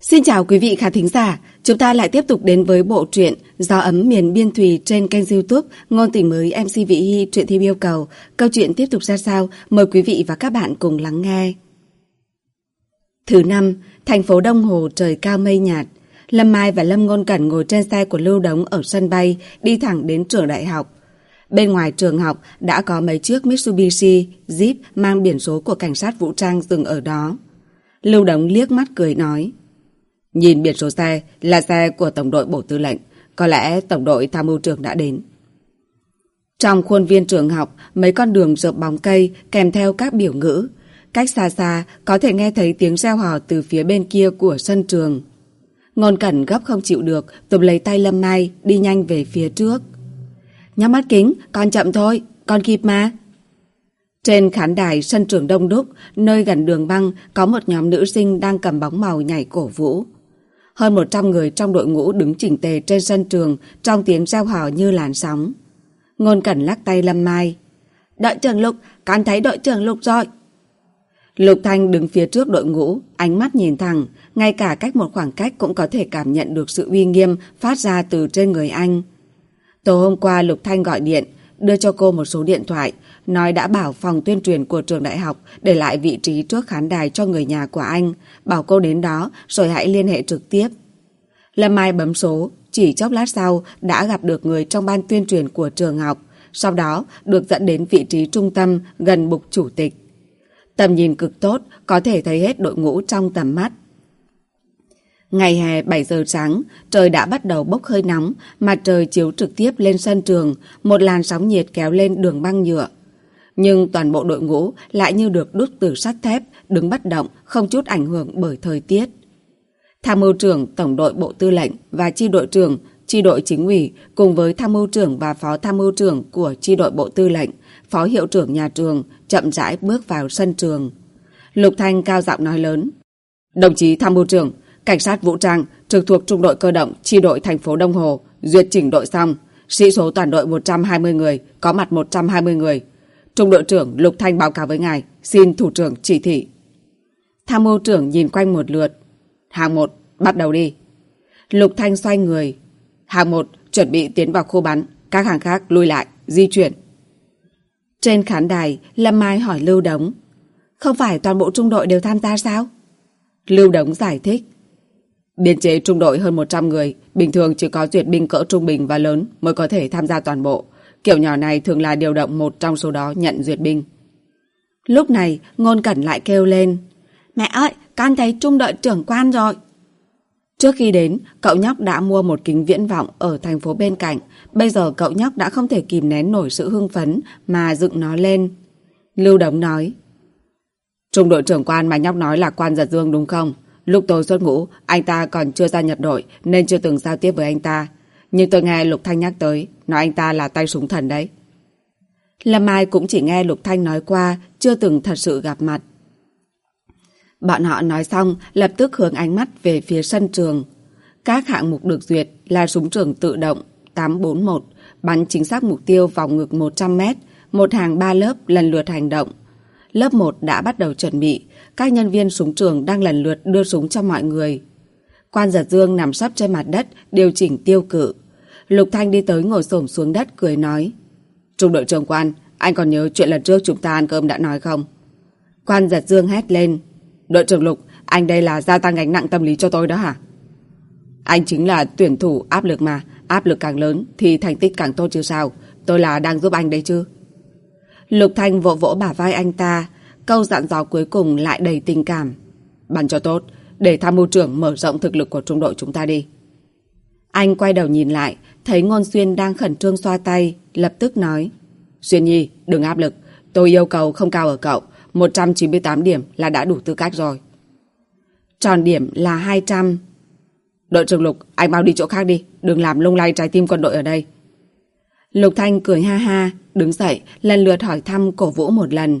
Xin chào quý vị khán thính giả, chúng ta lại tiếp tục đến với bộ truyện Gió ấm miền biên thùy trên kênh youtube Ngôn tình mới MC Vị Hy truyện thêm yêu cầu. Câu chuyện tiếp tục ra sao? Mời quý vị và các bạn cùng lắng nghe. Thứ năm, thành phố Đông Hồ trời cao mây nhạt. Lâm Mai và Lâm Ngôn Cẩn ngồi trên xe của Lưu Đống ở sân bay, đi thẳng đến trường đại học. Bên ngoài trường học đã có mấy chiếc Mitsubishi, Jeep mang biển số của cảnh sát vũ trang dừng ở đó. Lưu Đống liếc mắt cười nói. Nhìn biển số xe là xe của Tổng đội Bộ Tư lệnh, có lẽ Tổng đội Tham mưu trưởng đã đến. Trong khuôn viên trường học, mấy con đường rợp bóng cây kèm theo các biểu ngữ. Cách xa xa có thể nghe thấy tiếng reo hò từ phía bên kia của sân trường. Ngôn Cẩn gấp không chịu được, tụm lấy tay Lâm Mai, đi nhanh về phía trước. Nhắm mắt kính, con chậm thôi, con kịp mà. Trên khán đài sân trường đông đúc, nơi gần đường băng có một nhóm nữ sinh đang cầm bóng màu nhảy cổ vũ. Hơn 100 người trong đội ngũ đứng chỉnh tề trên sân trường trong tiếng reo hò như làn sóng. Ngôn Cẩn lắc tay Lâm Mai. Đội trưởng Lục, con thấy đội trưởng Lục rồi. Lục Thanh đứng phía trước đội ngũ, ánh mắt nhìn thẳng, ngay cả cách một khoảng cách cũng có thể cảm nhận được sự uy nghiêm phát ra từ trên người anh. Tối hôm qua Lục Thanh gọi điện, đưa cho cô một số điện thoại, nói đã bảo phòng tuyên truyền của trường đại học để lại vị trí trước khán đài cho người nhà của anh, bảo cô đến đó rồi hãy liên hệ trực tiếp. Lâm Mai bấm số, chỉ chốc lát sau đã gặp được người trong ban tuyên truyền của trường học, sau đó được dẫn đến vị trí trung tâm gần bục chủ tịch. Tầm nhìn cực tốt, có thể thấy hết đội ngũ trong tầm mắt. Ngày hè 7 giờ sáng, trời đã bắt đầu bốc hơi nóng, mặt trời chiếu trực tiếp lên sân trường, một làn sóng nhiệt kéo lên đường băng nhựa. Nhưng toàn bộ đội ngũ lại như được đúc từ sắt thép, đứng bất động, không chút ảnh hưởng bởi thời tiết. Tham mưu trưởng Tổng đội Bộ Tư lệnh và chi đội trưởng, chi đội chính ủy cùng với tham mưu trưởng và phó tham mưu trưởng của chi đội Bộ Tư lệnh, phó hiệu trưởng nhà trường chậm rãi bước vào sân trường. Lục Thanh cao giọng nói lớn. Đồng chí tham mưu trưởng, cảnh sát vũ trang trực thuộc trung đội cơ động chi đội thành phố Đông Hồ duyệt chỉnh đội xong, sĩ số toàn đội 120 người, có mặt 120 người. Trung đội trưởng Lục Thanh báo cáo với ngài, xin thủ trưởng chỉ thị. Tham mưu trưởng nhìn quanh một lượt. Hàng một, bắt đầu đi. Lục Thanh xoay người. Hàng một, chuẩn bị tiến vào khu bắn. Các hàng khác lui lại, di chuyển. Trên khán đài, Lâm Mai hỏi Lưu Đống. Không phải toàn bộ trung đội đều tham gia sao? Lưu Đống giải thích. Biên chế trung đội hơn 100 người, bình thường chỉ có duyệt binh cỡ trung bình và lớn mới có thể tham gia toàn bộ. Kiểu nhỏ này thường là điều động một trong số đó nhận duyệt binh. Lúc này, Ngôn Cẩn lại kêu lên. Mẹ ơi, con thấy trung đội trưởng quan rồi. Trước khi đến, cậu nhóc đã mua một kính viễn vọng ở thành phố bên cạnh. Bây giờ cậu nhóc đã không thể kìm nén nổi sự hưng phấn mà dựng nó lên. Lưu Đống nói. Trung đội trưởng quan mà nhóc nói là quan giật dương đúng không? Lúc tôi xuất ngũ, anh ta còn chưa ra nhập đội nên chưa từng giao tiếp với anh ta. Nhưng tôi nghe Lục Thanh nhắc tới, nói anh ta là tay súng thần đấy. Lâm Mai cũng chỉ nghe Lục Thanh nói qua, chưa từng thật sự gặp mặt. Bọn họ nói xong, lập tức hướng ánh mắt về phía sân trường. Các hạng mục được duyệt là súng trường tự động 841, bắn chính xác mục tiêu vòng ngực 100m, một hàng ba lớp lần lượt hành động. Lớp 1 đã bắt đầu chuẩn bị, các nhân viên súng trường đang lần lượt đưa súng cho mọi người. Quan giật dương nằm sấp trên mặt đất, điều chỉnh tiêu cự. Lục Thanh đi tới ngồi xổm xuống đất, cười nói. Trung đội trưởng quan, anh còn nhớ chuyện lần trước chúng ta ăn cơm đã nói không? Quan giật dương hét lên. Đội trưởng Lục, anh đây là gia tăng gánh nặng tâm lý cho tôi đó hả? Anh chính là tuyển thủ áp lực mà, áp lực càng lớn thì thành tích càng tốt chứ sao? Tôi là đang giúp anh đấy chứ? Lục Thanh vỗ vỗ bả vai anh ta, câu dặn dò cuối cùng lại đầy tình cảm. bàn cho tốt, để tham mưu trưởng mở rộng thực lực của trung đội chúng ta đi. Anh quay đầu nhìn lại, thấy Ngôn Xuyên đang khẩn trương xoa tay, lập tức nói. Xuyên Nhi, đừng áp lực, tôi yêu cầu không cao ở cậu, 198 điểm là đã đủ tư cách rồi. Tròn điểm là 200. Đội trưởng Lục, anh mau đi chỗ khác đi, đừng làm lung lay trái tim quân đội ở đây. Lục Thanh cười ha ha, đứng dậy, lần lượt hỏi thăm cổ vũ một lần.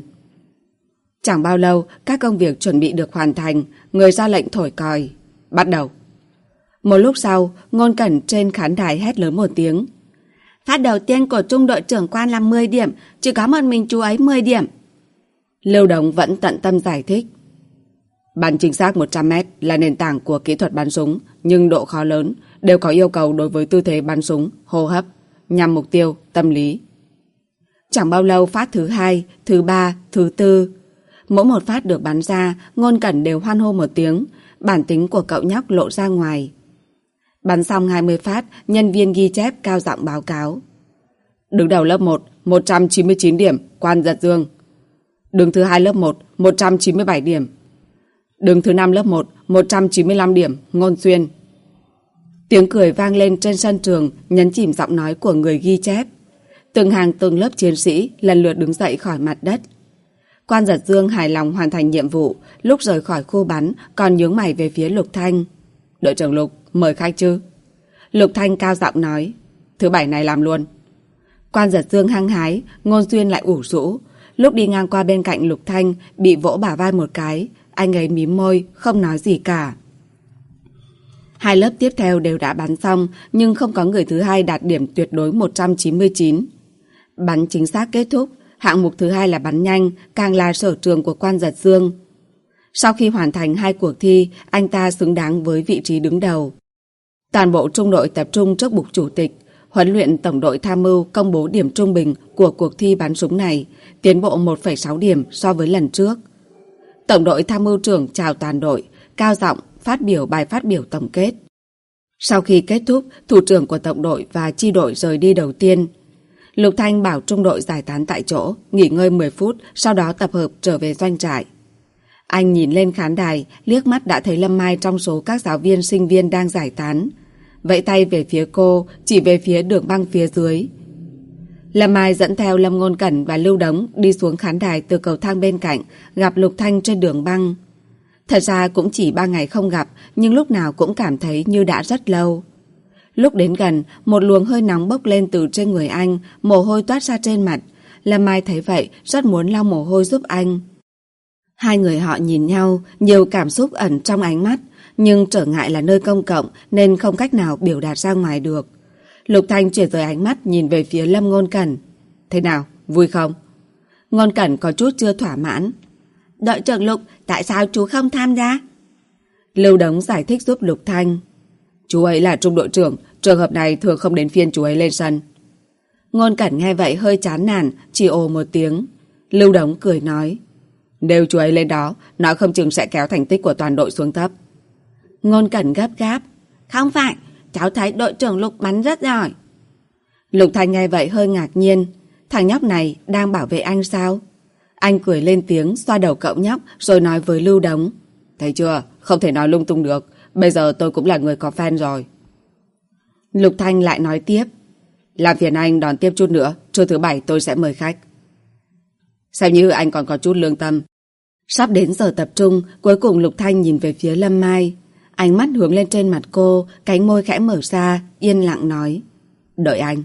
Chẳng bao lâu, các công việc chuẩn bị được hoàn thành, người ra lệnh thổi còi. Bắt đầu. Một lúc sau, ngôn cẩn trên khán đài hét lớn một tiếng. Phát đầu tiên của trung đội trưởng quan là 10 điểm, chỉ có một mình chú ấy 10 điểm. Lưu Đồng vẫn tận tâm giải thích. Bắn chính xác 100m là nền tảng của kỹ thuật bắn súng, nhưng độ khó lớn đều có yêu cầu đối với tư thế bắn súng, hô hấp, nhằm mục tiêu, tâm lý. Chẳng bao lâu phát thứ hai, thứ ba, thứ tư. Mỗi một phát được bắn ra, ngôn cẩn đều hoan hô một tiếng, bản tính của cậu nhóc lộ ra ngoài. Bắn xong 20 phát, nhân viên ghi chép cao giọng báo cáo. Đứng đầu lớp 1, 199 điểm, quan giật dương. Đứng thứ hai lớp 1, 197 điểm. Đứng thứ năm lớp 1, 195 điểm, ngôn xuyên. Tiếng cười vang lên trên sân trường, nhấn chìm giọng nói của người ghi chép. Từng hàng từng lớp chiến sĩ lần lượt đứng dậy khỏi mặt đất. Quan giật dương hài lòng hoàn thành nhiệm vụ, lúc rời khỏi khu bắn còn nhướng mày về phía Lục Thanh. Đội trưởng Lục, mời khách chứ? Lục Thanh cao giọng nói, thứ bảy này làm luôn. Quan giật dương hăng hái, ngôn xuyên lại ủ rũ. Lúc đi ngang qua bên cạnh Lục Thanh, bị vỗ bả vai một cái, anh ấy mím môi, không nói gì cả. Hai lớp tiếp theo đều đã bắn xong, nhưng không có người thứ hai đạt điểm tuyệt đối 199. Bắn chính xác kết thúc, hạng mục thứ hai là bắn nhanh, càng là sở trường của quan giật dương. Sau khi hoàn thành hai cuộc thi, anh ta xứng đáng với vị trí đứng đầu. Toàn bộ trung đội tập trung trước bục chủ tịch, huấn luyện tổng đội tham mưu công bố điểm trung bình của cuộc thi bắn súng này, tiến bộ 1,6 điểm so với lần trước. Tổng đội tham mưu trưởng chào toàn đội, cao giọng phát biểu bài phát biểu tổng kết. Sau khi kết thúc, thủ trưởng của tổng đội và chi đội rời đi đầu tiên. Lục Thanh bảo trung đội giải tán tại chỗ, nghỉ ngơi 10 phút, sau đó tập hợp trở về doanh trại. Anh nhìn lên khán đài, liếc mắt đã thấy Lâm Mai trong số các giáo viên sinh viên đang giải tán. Vẫy tay về phía cô, chỉ về phía đường băng phía dưới. Lâm Mai dẫn theo Lâm Ngôn Cẩn và Lưu Đống đi xuống khán đài từ cầu thang bên cạnh, gặp Lục Thanh trên đường băng. Thật ra cũng chỉ ba ngày không gặp, nhưng lúc nào cũng cảm thấy như đã rất lâu. Lúc đến gần, một luồng hơi nóng bốc lên từ trên người anh, mồ hôi toát ra trên mặt. Lâm Mai thấy vậy, rất muốn lau mồ hôi giúp anh. Hai người họ nhìn nhau, nhiều cảm xúc ẩn trong ánh mắt, nhưng trở ngại là nơi công cộng nên không cách nào biểu đạt ra ngoài được. Lục Thanh chuyển rời ánh mắt nhìn về phía Lâm Ngôn Cẩn. Thế nào, vui không? Ngôn Cẩn có chút chưa thỏa mãn. đợi trưởng Lục, tại sao chú không tham gia? Lưu Đống giải thích giúp Lục Thanh. Chú ấy là trung đội trưởng, trường hợp này thường không đến phiên chú ấy lên sân. Ngôn Cẩn nghe vậy hơi chán nản, chỉ ồ một tiếng. Lưu Đống cười nói. Nếu chú ấy lên đó, nó không chừng sẽ kéo thành tích của toàn đội xuống thấp. Ngôn Cẩn gấp gáp. Không phải, cháu thấy đội trưởng Lục bắn rất giỏi. Lục Thanh nghe vậy hơi ngạc nhiên. Thằng nhóc này đang bảo vệ anh sao? Anh cười lên tiếng, xoa đầu cậu nhóc rồi nói với Lưu Đống. Thấy chưa, không thể nói lung tung được. Bây giờ tôi cũng là người có fan rồi. Lục Thanh lại nói tiếp. Làm phiền anh đón tiếp chút nữa, trưa thứ bảy tôi sẽ mời khách. Xem như anh còn có chút lương tâm. Sắp đến giờ tập trung, cuối cùng Lục Thanh nhìn về phía Lâm Mai. Ánh mắt hướng lên trên mặt cô, cánh môi khẽ mở ra, yên lặng nói. Đợi anh.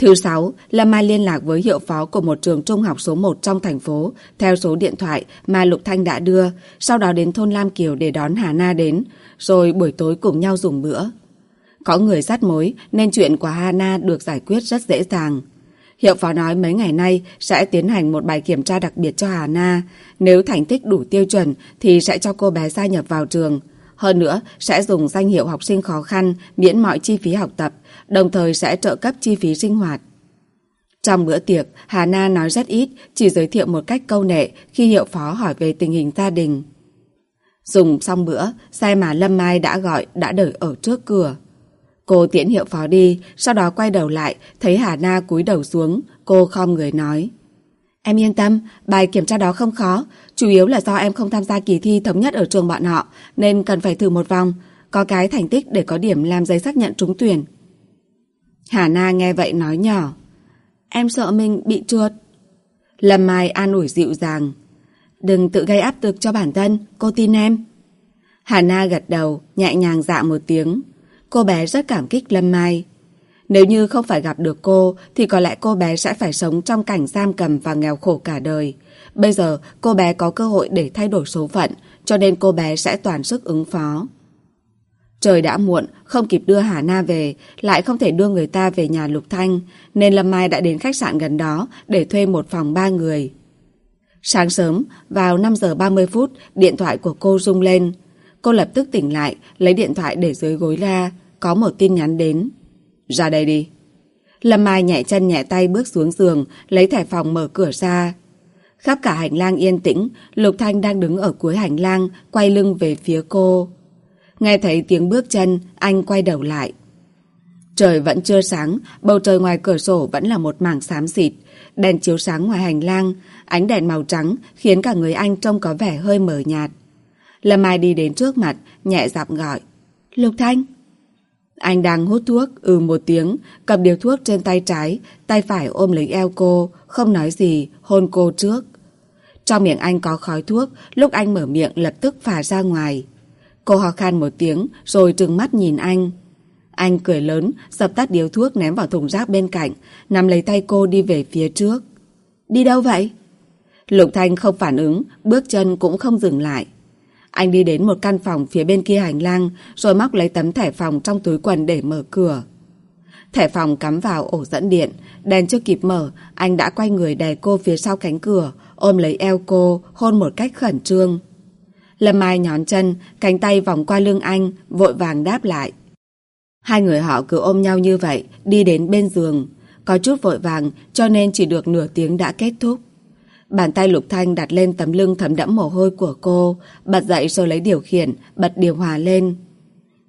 Thứ sáu, Lâm Mai liên lạc với hiệu phó của một trường trung học số 1 trong thành phố theo số điện thoại mà Lục Thanh đã đưa, sau đó đến thôn Lam Kiều để đón Hà Na đến, rồi buổi tối cùng nhau dùng bữa. Có người dắt mối nên chuyện của Hà Na được giải quyết rất dễ dàng. Hiệu phó nói mấy ngày nay sẽ tiến hành một bài kiểm tra đặc biệt cho Hà Na. Nếu thành tích đủ tiêu chuẩn thì sẽ cho cô bé gia nhập vào trường. Hơn nữa, sẽ dùng danh hiệu học sinh khó khăn, miễn mọi chi phí học tập, đồng thời sẽ trợ cấp chi phí sinh hoạt. Trong bữa tiệc, Hà Na nói rất ít, chỉ giới thiệu một cách câu nệ khi hiệu phó hỏi về tình hình gia đình. Dùng xong bữa, xe mà Lâm Mai đã gọi đã đợi ở trước cửa. Cô tiễn hiệu phó đi, sau đó quay đầu lại, thấy Hà Na cúi đầu xuống, cô khom người nói. Em yên tâm, bài kiểm tra đó không khó, chủ yếu là do em không tham gia kỳ thi thống nhất ở trường bọn họ, nên cần phải thử một vòng, có cái thành tích để có điểm làm giấy xác nhận trúng tuyển. Hà Na nghe vậy nói nhỏ. Em sợ mình bị chuột. Lâm Mai an ủi dịu dàng. Đừng tự gây áp lực cho bản thân, cô tin em. Hà Na gật đầu, nhẹ nhàng dạ một tiếng. Cô bé rất cảm kích Lâm Mai. Nếu như không phải gặp được cô thì có lẽ cô bé sẽ phải sống trong cảnh giam cầm và nghèo khổ cả đời. Bây giờ cô bé có cơ hội để thay đổi số phận cho nên cô bé sẽ toàn sức ứng phó. Trời đã muộn, không kịp đưa Hà Na về, lại không thể đưa người ta về nhà Lục Thanh, nên Lâm Mai đã đến khách sạn gần đó để thuê một phòng ba người. Sáng sớm, vào 5 giờ 30 phút, điện thoại của cô rung lên. Cô lập tức tỉnh lại, lấy điện thoại để dưới gối ra. Có một tin nhắn đến. Ra đây đi. Lâm Mai nhẹ chân nhẹ tay bước xuống giường, lấy thẻ phòng mở cửa ra. Khắp cả hành lang yên tĩnh, Lục Thanh đang đứng ở cuối hành lang, quay lưng về phía cô. Nghe thấy tiếng bước chân, anh quay đầu lại. Trời vẫn chưa sáng, bầu trời ngoài cửa sổ vẫn là một mảng xám xịt. Đèn chiếu sáng ngoài hành lang, ánh đèn màu trắng khiến cả người anh trông có vẻ hơi mờ nhạt. Lâm Mai đi đến trước mặt, nhẹ giọng gọi. Lục Thanh! Anh đang hút thuốc, ừ một tiếng, cầm điều thuốc trên tay trái, tay phải ôm lấy eo cô, không nói gì, hôn cô trước. Trong miệng anh có khói thuốc, lúc anh mở miệng lập tức phả ra ngoài. Cô ho khan một tiếng, rồi trừng mắt nhìn anh. Anh cười lớn, dập tắt điếu thuốc ném vào thùng rác bên cạnh, nắm lấy tay cô đi về phía trước. Đi đâu vậy? Lục Thanh không phản ứng, bước chân cũng không dừng lại. Anh đi đến một căn phòng phía bên kia hành lang, rồi móc lấy tấm thẻ phòng trong túi quần để mở cửa. Thẻ phòng cắm vào ổ dẫn điện, đèn chưa kịp mở, anh đã quay người đè cô phía sau cánh cửa, ôm lấy eo cô, hôn một cách khẩn trương. Lâm Mai nhón chân, cánh tay vòng qua lưng anh, vội vàng đáp lại. Hai người họ cứ ôm nhau như vậy, đi đến bên giường. Có chút vội vàng, cho nên chỉ được nửa tiếng đã kết thúc. Bàn tay Lục Thanh đặt lên tấm lưng thấm đẫm mồ hôi của cô, bật dậy rồi lấy điều khiển, bật điều hòa lên.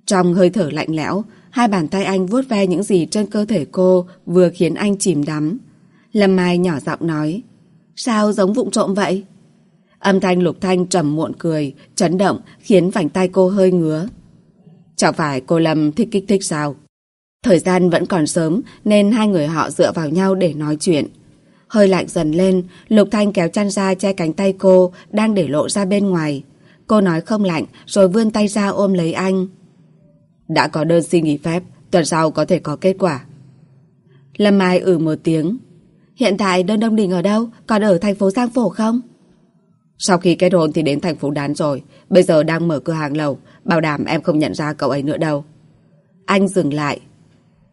Trong hơi thở lạnh lẽo, hai bàn tay anh vuốt ve những gì trên cơ thể cô vừa khiến anh chìm đắm. Lâm Mai nhỏ giọng nói, sao giống vụng trộm vậy? Âm thanh Lục Thanh trầm muộn cười, chấn động khiến vành tay cô hơi ngứa. Chẳng phải cô Lâm thích kích thích sao? Thời gian vẫn còn sớm nên hai người họ dựa vào nhau để nói chuyện. Hơi lạnh dần lên, Lục Thanh kéo chăn ra che cánh tay cô đang để lộ ra bên ngoài. Cô nói không lạnh rồi vươn tay ra ôm lấy anh. Đã có đơn xin nghỉ phép, tuần sau có thể có kết quả. Lâm Mai ử ừ một tiếng. Hiện tại đơn đông đình ở đâu? Còn ở thành phố Giang Phổ không? Sau khi kết hôn thì đến thành phố Đán rồi. Bây giờ đang mở cửa hàng lầu. Bảo đảm em không nhận ra cậu ấy nữa đâu. Anh dừng lại.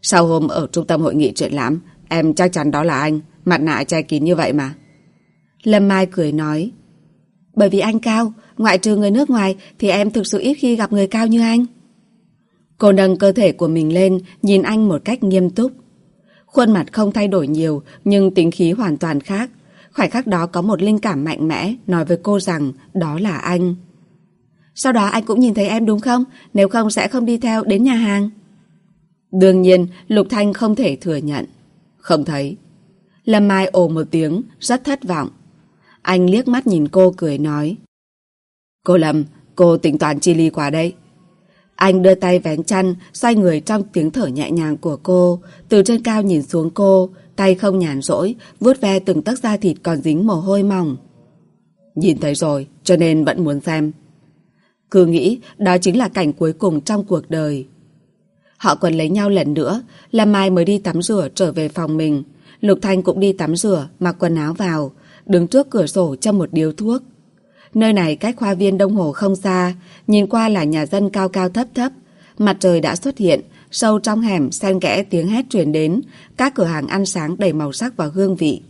Sau hôm ở trung tâm hội nghị chuyện lãm Em chắc chắn đó là anh. Mặt nạ che kín như vậy mà. Lâm Mai cười nói, Bởi vì anh cao, Ngoại trừ người nước ngoài Thì em thực sự ít khi gặp người cao như anh. Cô nâng cơ thể của mình lên, Nhìn anh một cách nghiêm túc. Khuôn mặt không thay đổi nhiều, Nhưng tính khí hoàn toàn khác. Khoảnh khắc đó có một linh cảm mạnh mẽ nói với cô rằng đó là anh. Sau đó anh cũng nhìn thấy em đúng không? Nếu không sẽ không đi theo đến nhà hàng. Đương nhiên, Lục Thanh không thể thừa nhận. Không thấy. Lâm Mai ồ một tiếng, rất thất vọng. Anh liếc mắt nhìn cô cười nói. Cô Lâm, cô tính toán chi ly qua đây. Anh đưa tay vén chăn, xoay người trong tiếng thở nhẹ nhàng của cô, từ trên cao nhìn xuống cô, tay không nhàn rỗi, vuốt ve từng tấc da thịt còn dính mồ hôi mỏng. Nhìn thấy rồi, cho nên vẫn muốn xem. Cứ nghĩ đó chính là cảnh cuối cùng trong cuộc đời. Họ còn lấy nhau lần nữa, là Mai mới đi tắm rửa trở về phòng mình. Lục Thanh cũng đi tắm rửa, mặc quần áo vào, đứng trước cửa sổ châm một điếu thuốc. Nơi này cách khoa viên Đông Hồ không xa, nhìn qua là nhà dân cao cao thấp thấp. Mặt trời đã xuất hiện, Sâu trong hẻm xen kẽ tiếng hét truyền đến, các cửa hàng ăn sáng đầy màu sắc và hương vị.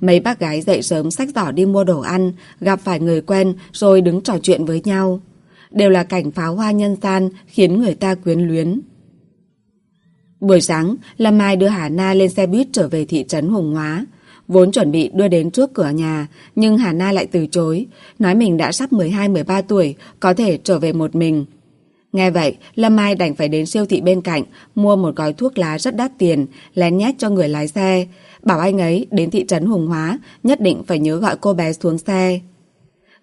Mấy bác gái dậy sớm sách giỏ đi mua đồ ăn, gặp phải người quen rồi đứng trò chuyện với nhau. Đều là cảnh pháo hoa nhân gian khiến người ta quyến luyến. Buổi sáng, Lâm Mai đưa Hà Na lên xe buýt trở về thị trấn Hùng Hóa. Vốn chuẩn bị đưa đến trước cửa nhà, nhưng Hà Na lại từ chối, nói mình đã sắp 12-13 tuổi, có thể trở về một mình. Nghe vậy, Lâm Mai đành phải đến siêu thị bên cạnh, mua một gói thuốc lá rất đắt tiền, lén nhét cho người lái xe. Bảo anh ấy đến thị trấn Hùng Hóa, nhất định phải nhớ gọi cô bé xuống xe.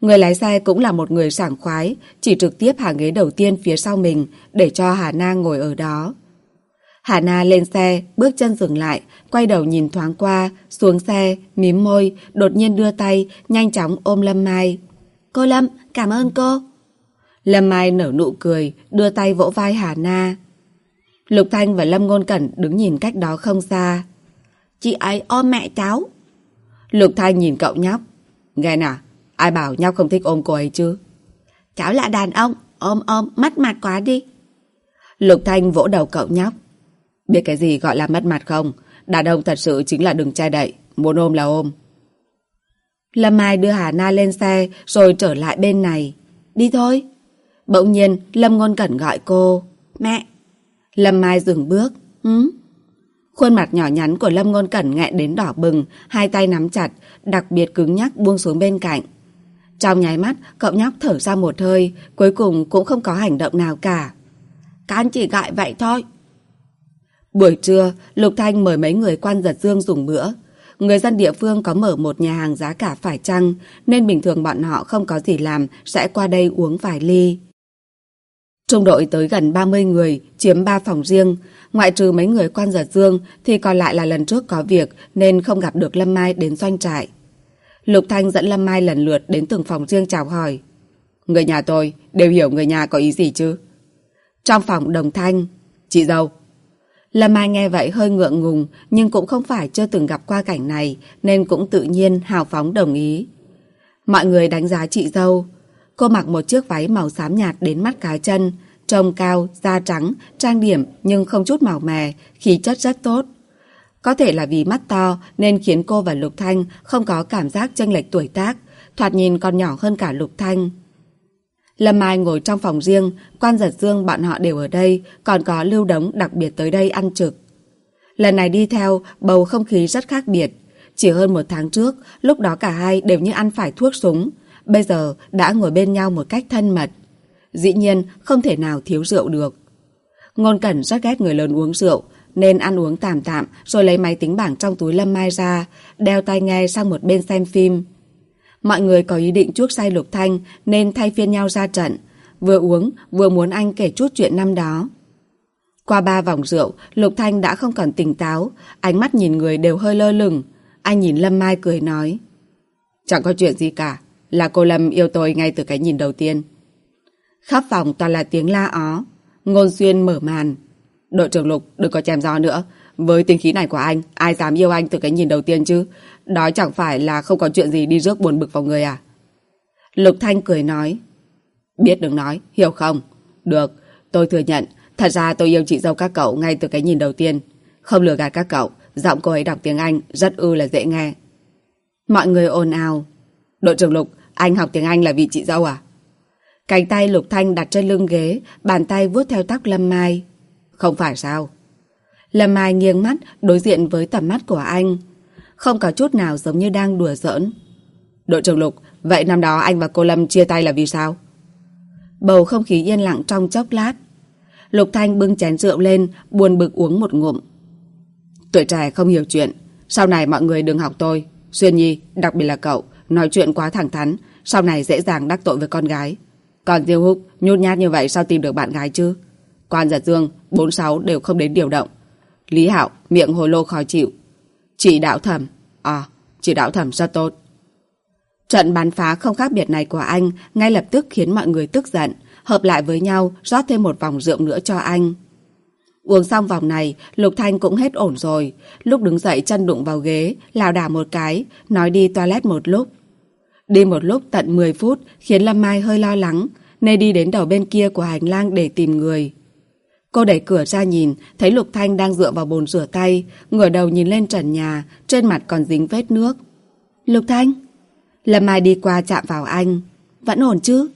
Người lái xe cũng là một người sảng khoái, chỉ trực tiếp hàng ghế đầu tiên phía sau mình để cho Hà Na ngồi ở đó. Hà Na lên xe, bước chân dừng lại, quay đầu nhìn thoáng qua, xuống xe, mím môi, đột nhiên đưa tay, nhanh chóng ôm Lâm Mai. Cô Lâm, cảm ơn cô. Lâm Mai nở nụ cười, đưa tay vỗ vai Hà Na. Lục Thanh và Lâm Ngôn Cẩn đứng nhìn cách đó không xa. Chị ấy ôm mẹ cháu. Lục Thanh nhìn cậu nhóc. Nghe nè, ai bảo nhóc không thích ôm cô ấy chứ? Cháu là đàn ông, ôm ôm, mất mặt quá đi. Lục Thanh vỗ đầu cậu nhóc. Biết cái gì gọi là mất mặt không? Đàn ông thật sự chính là đừng che đậy, muốn ôm là ôm. Lâm Mai đưa Hà Na lên xe rồi trở lại bên này. Đi thôi. Bỗng nhiên Lâm Ngôn Cẩn gọi cô. Mẹ. Lâm Mai dừng bước. Hứ? Khuôn mặt nhỏ nhắn của Lâm Ngôn Cẩn nghẹn đến đỏ bừng, hai tay nắm chặt, đặc biệt cứng nhắc buông xuống bên cạnh. Trong nháy mắt, cậu nhóc thở ra một hơi, cuối cùng cũng không có hành động nào cả. Các anh chỉ gọi vậy thôi. Buổi trưa, Lục Thanh mời mấy người quan giật dương dùng bữa. Người dân địa phương có mở một nhà hàng giá cả phải chăng, nên bình thường bọn họ không có gì làm, sẽ qua đây uống vài ly. Trung đội tới gần 30 người, chiếm 3 phòng riêng. Ngoại trừ mấy người quan giật dương thì còn lại là lần trước có việc nên không gặp được Lâm Mai đến doanh trại. Lục Thanh dẫn Lâm Mai lần lượt đến từng phòng riêng chào hỏi. Người nhà tôi đều hiểu người nhà có ý gì chứ? Trong phòng đồng thanh, chị dâu. Lâm Mai nghe vậy hơi ngượng ngùng nhưng cũng không phải chưa từng gặp qua cảnh này nên cũng tự nhiên hào phóng đồng ý. Mọi người đánh giá chị dâu. Cô mặc một chiếc váy màu xám nhạt đến mắt cá chân, trông cao, da trắng, trang điểm nhưng không chút màu mè, khí chất rất tốt. Có thể là vì mắt to nên khiến cô và Lục Thanh không có cảm giác chênh lệch tuổi tác, thoạt nhìn còn nhỏ hơn cả Lục Thanh. Lâm Mai ngồi trong phòng riêng, quan giật dương bọn họ đều ở đây, còn có lưu đống đặc biệt tới đây ăn trực. Lần này đi theo, bầu không khí rất khác biệt. Chỉ hơn một tháng trước, lúc đó cả hai đều như ăn phải thuốc súng. Bây giờ đã ngồi bên nhau một cách thân mật. Dĩ nhiên không thể nào thiếu rượu được. Ngôn Cẩn rất ghét người lớn uống rượu, nên ăn uống tạm tạm rồi lấy máy tính bảng trong túi Lâm Mai ra, đeo tai nghe sang một bên xem phim. Mọi người có ý định chuốc say Lục Thanh nên thay phiên nhau ra trận, vừa uống vừa muốn anh kể chút chuyện năm đó. Qua ba vòng rượu, Lục Thanh đã không còn tỉnh táo, ánh mắt nhìn người đều hơi lơ lửng. Anh nhìn Lâm Mai cười nói. Chẳng có chuyện gì cả, là cô Lâm yêu tôi ngay từ cái nhìn đầu tiên. Khắp phòng toàn là tiếng la ó. Ngôn Xuyên mở màn. Đội trưởng Lục, đừng có chèm gió nữa. Với tính khí này của anh, ai dám yêu anh từ cái nhìn đầu tiên chứ? Đó chẳng phải là không có chuyện gì đi rước buồn bực vào người à? Lục Thanh cười nói. Biết đừng nói, hiểu không? Được, tôi thừa nhận. Thật ra tôi yêu chị dâu các cậu ngay từ cái nhìn đầu tiên. Không lừa gạt các cậu, giọng cô ấy đọc tiếng Anh rất ư là dễ nghe. Mọi người ồn ào. Đội trưởng Lục, anh học tiếng Anh là vì chị dâu à? Cánh tay Lục Thanh đặt trên lưng ghế, bàn tay vuốt theo tóc Lâm Mai. Không phải sao? Lâm Mai nghiêng mắt đối diện với tầm mắt của anh. Không có chút nào giống như đang đùa giỡn. Đội trưởng Lục, vậy năm đó anh và cô Lâm chia tay là vì sao? Bầu không khí yên lặng trong chốc lát. Lục Thanh bưng chén rượu lên, buồn bực uống một ngụm. Tuổi trẻ không hiểu chuyện. Sau này mọi người đừng học tôi. Xuyên Nhi, đặc biệt là cậu, nói chuyện quá thẳng thắn, sau này dễ dàng đắc tội với con gái. Còn Diêu Húc, nhút nhát như vậy sao tìm được bạn gái chứ? Quan giật dương, 46 đều không đến điều động. Lý Hạo, miệng hồ lô khó chịu. Chỉ đạo thẩm. À, chỉ đạo thẩm rất tốt. Trận bắn phá không khác biệt này của anh ngay lập tức khiến mọi người tức giận, hợp lại với nhau rót thêm một vòng rượu nữa cho anh. Uống xong vòng này, Lục Thanh cũng hết ổn rồi. Lúc đứng dậy chân đụng vào ghế, lảo đảo một cái, nói đi toilet một lúc. Đi một lúc tận 10 phút khiến Lâm Mai hơi lo lắng, nên đi đến đầu bên kia của hành lang để tìm người. Cô đẩy cửa ra nhìn, thấy Lục Thanh đang dựa vào bồn rửa tay, ngửa đầu nhìn lên trần nhà, trên mặt còn dính vết nước. Lục Thanh? Lâm Mai đi qua chạm vào anh. Vẫn ổn chứ?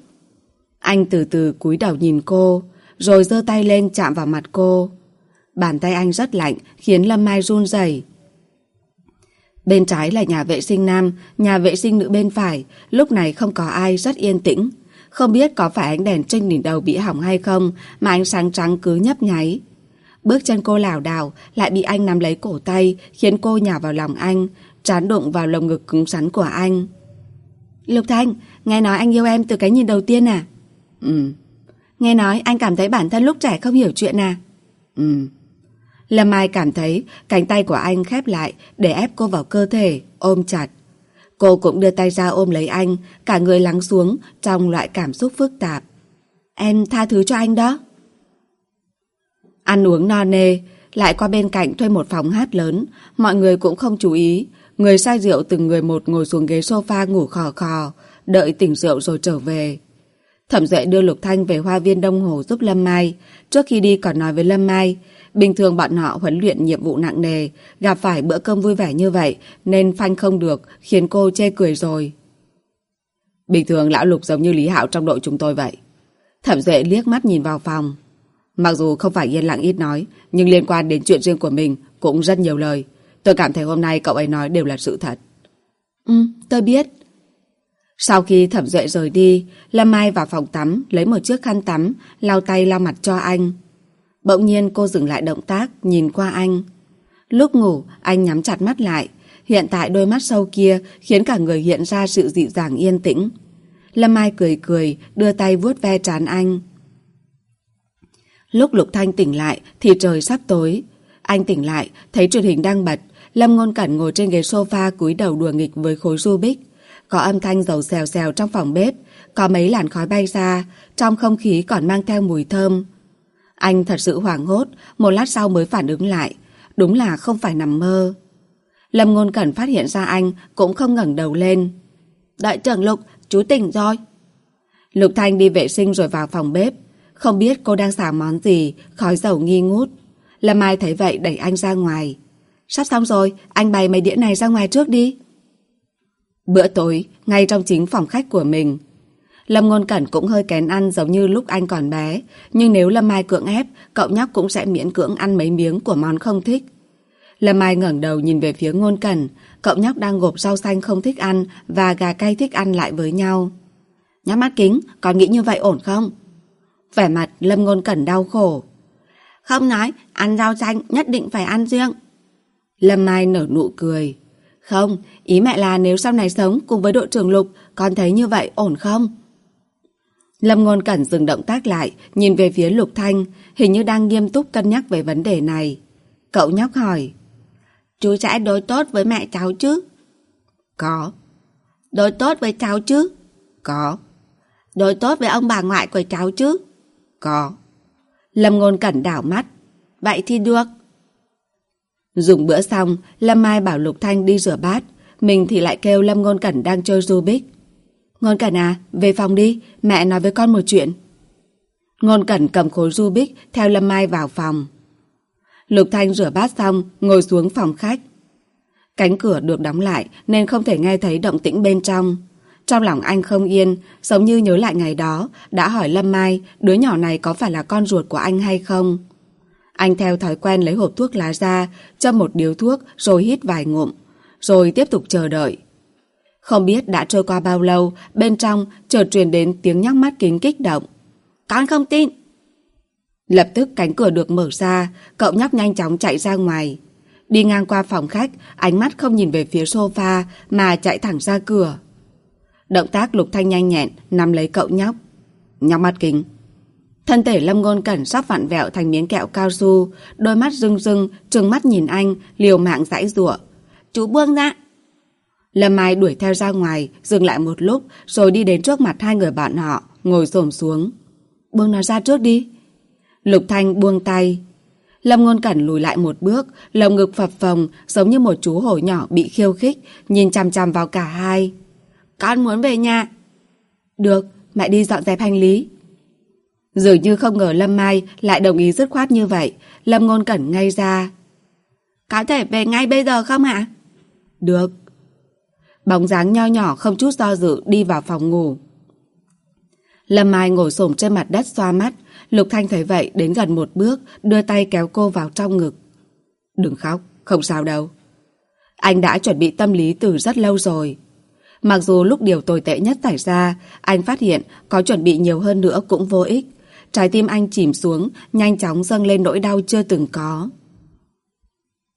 Anh từ từ cúi đầu nhìn cô, rồi giơ tay lên chạm vào mặt cô. Bàn tay anh rất lạnh, khiến Lâm Mai run rẩy. Bên trái là nhà vệ sinh nam, nhà vệ sinh nữ bên phải, lúc này không có ai, rất yên tĩnh. Không biết có phải ánh đèn trên đỉnh đầu bị hỏng hay không mà ánh sáng trắng cứ nhấp nháy. Bước chân cô lảo đảo lại bị anh nắm lấy cổ tay khiến cô nhào vào lòng anh, trán đụng vào lồng ngực cứng rắn của anh. Lục Thanh, nghe nói anh yêu em từ cái nhìn đầu tiên à? Ừ. Nghe nói anh cảm thấy bản thân lúc trẻ không hiểu chuyện à? Ừ. Lâm Mai cảm thấy cánh tay của anh khép lại để ép cô vào cơ thể, ôm chặt. Cô cũng đưa tay ra ôm lấy anh, cả người lắng xuống trong loại cảm xúc phức tạp. Em tha thứ cho anh đó. Ăn uống no nê, lại qua bên cạnh thuê một phòng hát lớn, mọi người cũng không chú ý. Người say rượu từng người một ngồi xuống ghế sofa ngủ khò khò, đợi tỉnh rượu rồi trở về. Thẩm Duệ đưa Lục Thanh về hoa viên Đông Hồ giúp Lâm Mai. Trước khi đi còn nói với Lâm Mai, bình thường bọn họ huấn luyện nhiệm vụ nặng nề, gặp phải bữa cơm vui vẻ như vậy nên phanh không được, khiến cô chê cười rồi. Bình thường lão Lục giống như Lý Hạo trong đội chúng tôi vậy. Thẩm Duệ liếc mắt nhìn vào phòng. Mặc dù không phải yên lặng ít nói, nhưng liên quan đến chuyện riêng của mình cũng rất nhiều lời. Tôi cảm thấy hôm nay cậu ấy nói đều là sự thật. Ừ, tôi biết. Sau khi thẩm duệ rời đi, Lâm Mai vào phòng tắm, lấy một chiếc khăn tắm, lau tay lau mặt cho anh. Bỗng nhiên cô dừng lại động tác, nhìn qua anh. Lúc ngủ, anh nhắm chặt mắt lại. Hiện tại đôi mắt sâu kia khiến cả người hiện ra sự dịu dàng yên tĩnh. Lâm Mai cười cười, đưa tay vuốt ve trán anh. Lúc Lục Thanh tỉnh lại thì trời sắp tối. Anh tỉnh lại, thấy truyền hình đang bật. Lâm Ngôn Cẩn ngồi trên ghế sofa cúi đầu đùa nghịch với khối Rubik. Có âm thanh dầu xèo xèo trong phòng bếp, có mấy làn khói bay ra, trong không khí còn mang theo mùi thơm. Anh thật sự hoảng hốt, một lát sau mới phản ứng lại. Đúng là không phải nằm mơ. Lâm Ngôn Cẩn phát hiện ra anh cũng không ngẩng đầu lên. Đại trưởng Lục, chú tỉnh rồi. Lục Thanh đi vệ sinh rồi vào phòng bếp. Không biết cô đang xả món gì, khói dầu nghi ngút. Lâm Mai thấy vậy đẩy anh ra ngoài. Sắp xong rồi, anh bày mấy đĩa này ra ngoài trước đi. Bữa tối, ngay trong chính phòng khách của mình. Lâm Ngôn Cẩn cũng hơi kén ăn giống như lúc anh còn bé, nhưng nếu Lâm Mai cưỡng ép, cậu nhóc cũng sẽ miễn cưỡng ăn mấy miếng của món không thích. Lâm Mai ngẩng đầu nhìn về phía Ngôn Cẩn, cậu nhóc đang gộp rau xanh không thích ăn và gà cay thích ăn lại với nhau. Nhắm mắt kính, còn nghĩ như vậy ổn không? Vẻ mặt Lâm Ngôn Cẩn đau khổ. Không nói, ăn rau xanh nhất định phải ăn riêng. Lâm Mai nở nụ cười. Không, ý mẹ là nếu sau này sống cùng với đội trưởng Lục, con thấy như vậy ổn không? Lâm Ngôn Cẩn dừng động tác lại, nhìn về phía Lục Thanh, hình như đang nghiêm túc cân nhắc về vấn đề này. Cậu nhóc hỏi. Chú sẽ đối tốt với mẹ cháu chứ? Có. Đối tốt với cháu chứ? Có. Đối tốt với ông bà ngoại của cháu chứ? Có. Lâm Ngôn Cẩn đảo mắt. Vậy thì được. Dùng bữa xong, Lâm Mai bảo Lục Thanh đi rửa bát. Mình thì lại kêu Lâm Ngôn Cẩn đang chơi Rubik. Ngôn Cẩn à, về phòng đi, mẹ nói với con một chuyện. Ngôn Cẩn cầm khối Rubik theo Lâm Mai vào phòng. Lục Thanh rửa bát xong, ngồi xuống phòng khách. Cánh cửa được đóng lại nên không thể nghe thấy động tĩnh bên trong. Trong lòng anh không yên, giống như nhớ lại ngày đó, đã hỏi Lâm Mai đứa nhỏ này có phải là con ruột của anh hay không. Anh theo thói quen lấy hộp thuốc lá ra, châm một điếu thuốc rồi hít vài ngụm, rồi tiếp tục chờ đợi. Không biết đã trôi qua bao lâu, bên trong chợt truyền đến tiếng nhắc mắt kính kích động. Con không tin! Lập tức cánh cửa được mở ra, cậu nhóc nhanh chóng chạy ra ngoài. Đi ngang qua phòng khách, ánh mắt không nhìn về phía sofa mà chạy thẳng ra cửa. Động tác lục thanh nhanh nhẹn, nắm lấy cậu nhóc. Nhóc mắt kính. Thân thể lâm ngôn cẩn sắp vặn vẹo thành miếng kẹo cao su, đôi mắt rưng rưng, trừng mắt nhìn anh, liều mạng dãy rụa. Chú buông ra! Lâm Mai đuổi theo ra ngoài, dừng lại một lúc, rồi đi đến trước mặt hai người bạn họ, ngồi xổm xuống. Buông nó ra trước đi. Lục Thanh buông tay. Lâm Ngôn Cẩn lùi lại một bước, lồng ngực phập phồng, giống như một chú hổ nhỏ bị khiêu khích, nhìn chằm chằm vào cả hai. Con muốn về nhà. Được, mẹ đi dọn dẹp hành lý. Dường như không ngờ Lâm Mai lại đồng ý dứt khoát như vậy. Lâm Ngôn Cẩn ngay ra. Có thể về ngay bây giờ không ạ? Được. Bóng dáng nho nhỏ không chút do dự đi vào phòng ngủ. Lâm Mai ngồi xổm trên mặt đất xoa mắt. Lục Thanh thấy vậy đến gần một bước, đưa tay kéo cô vào trong ngực. Đừng khóc, không sao đâu. Anh đã chuẩn bị tâm lý từ rất lâu rồi. Mặc dù lúc điều tồi tệ nhất xảy ra, anh phát hiện có chuẩn bị nhiều hơn nữa cũng vô ích. Trái tim anh chìm xuống, nhanh chóng dâng lên nỗi đau chưa từng có.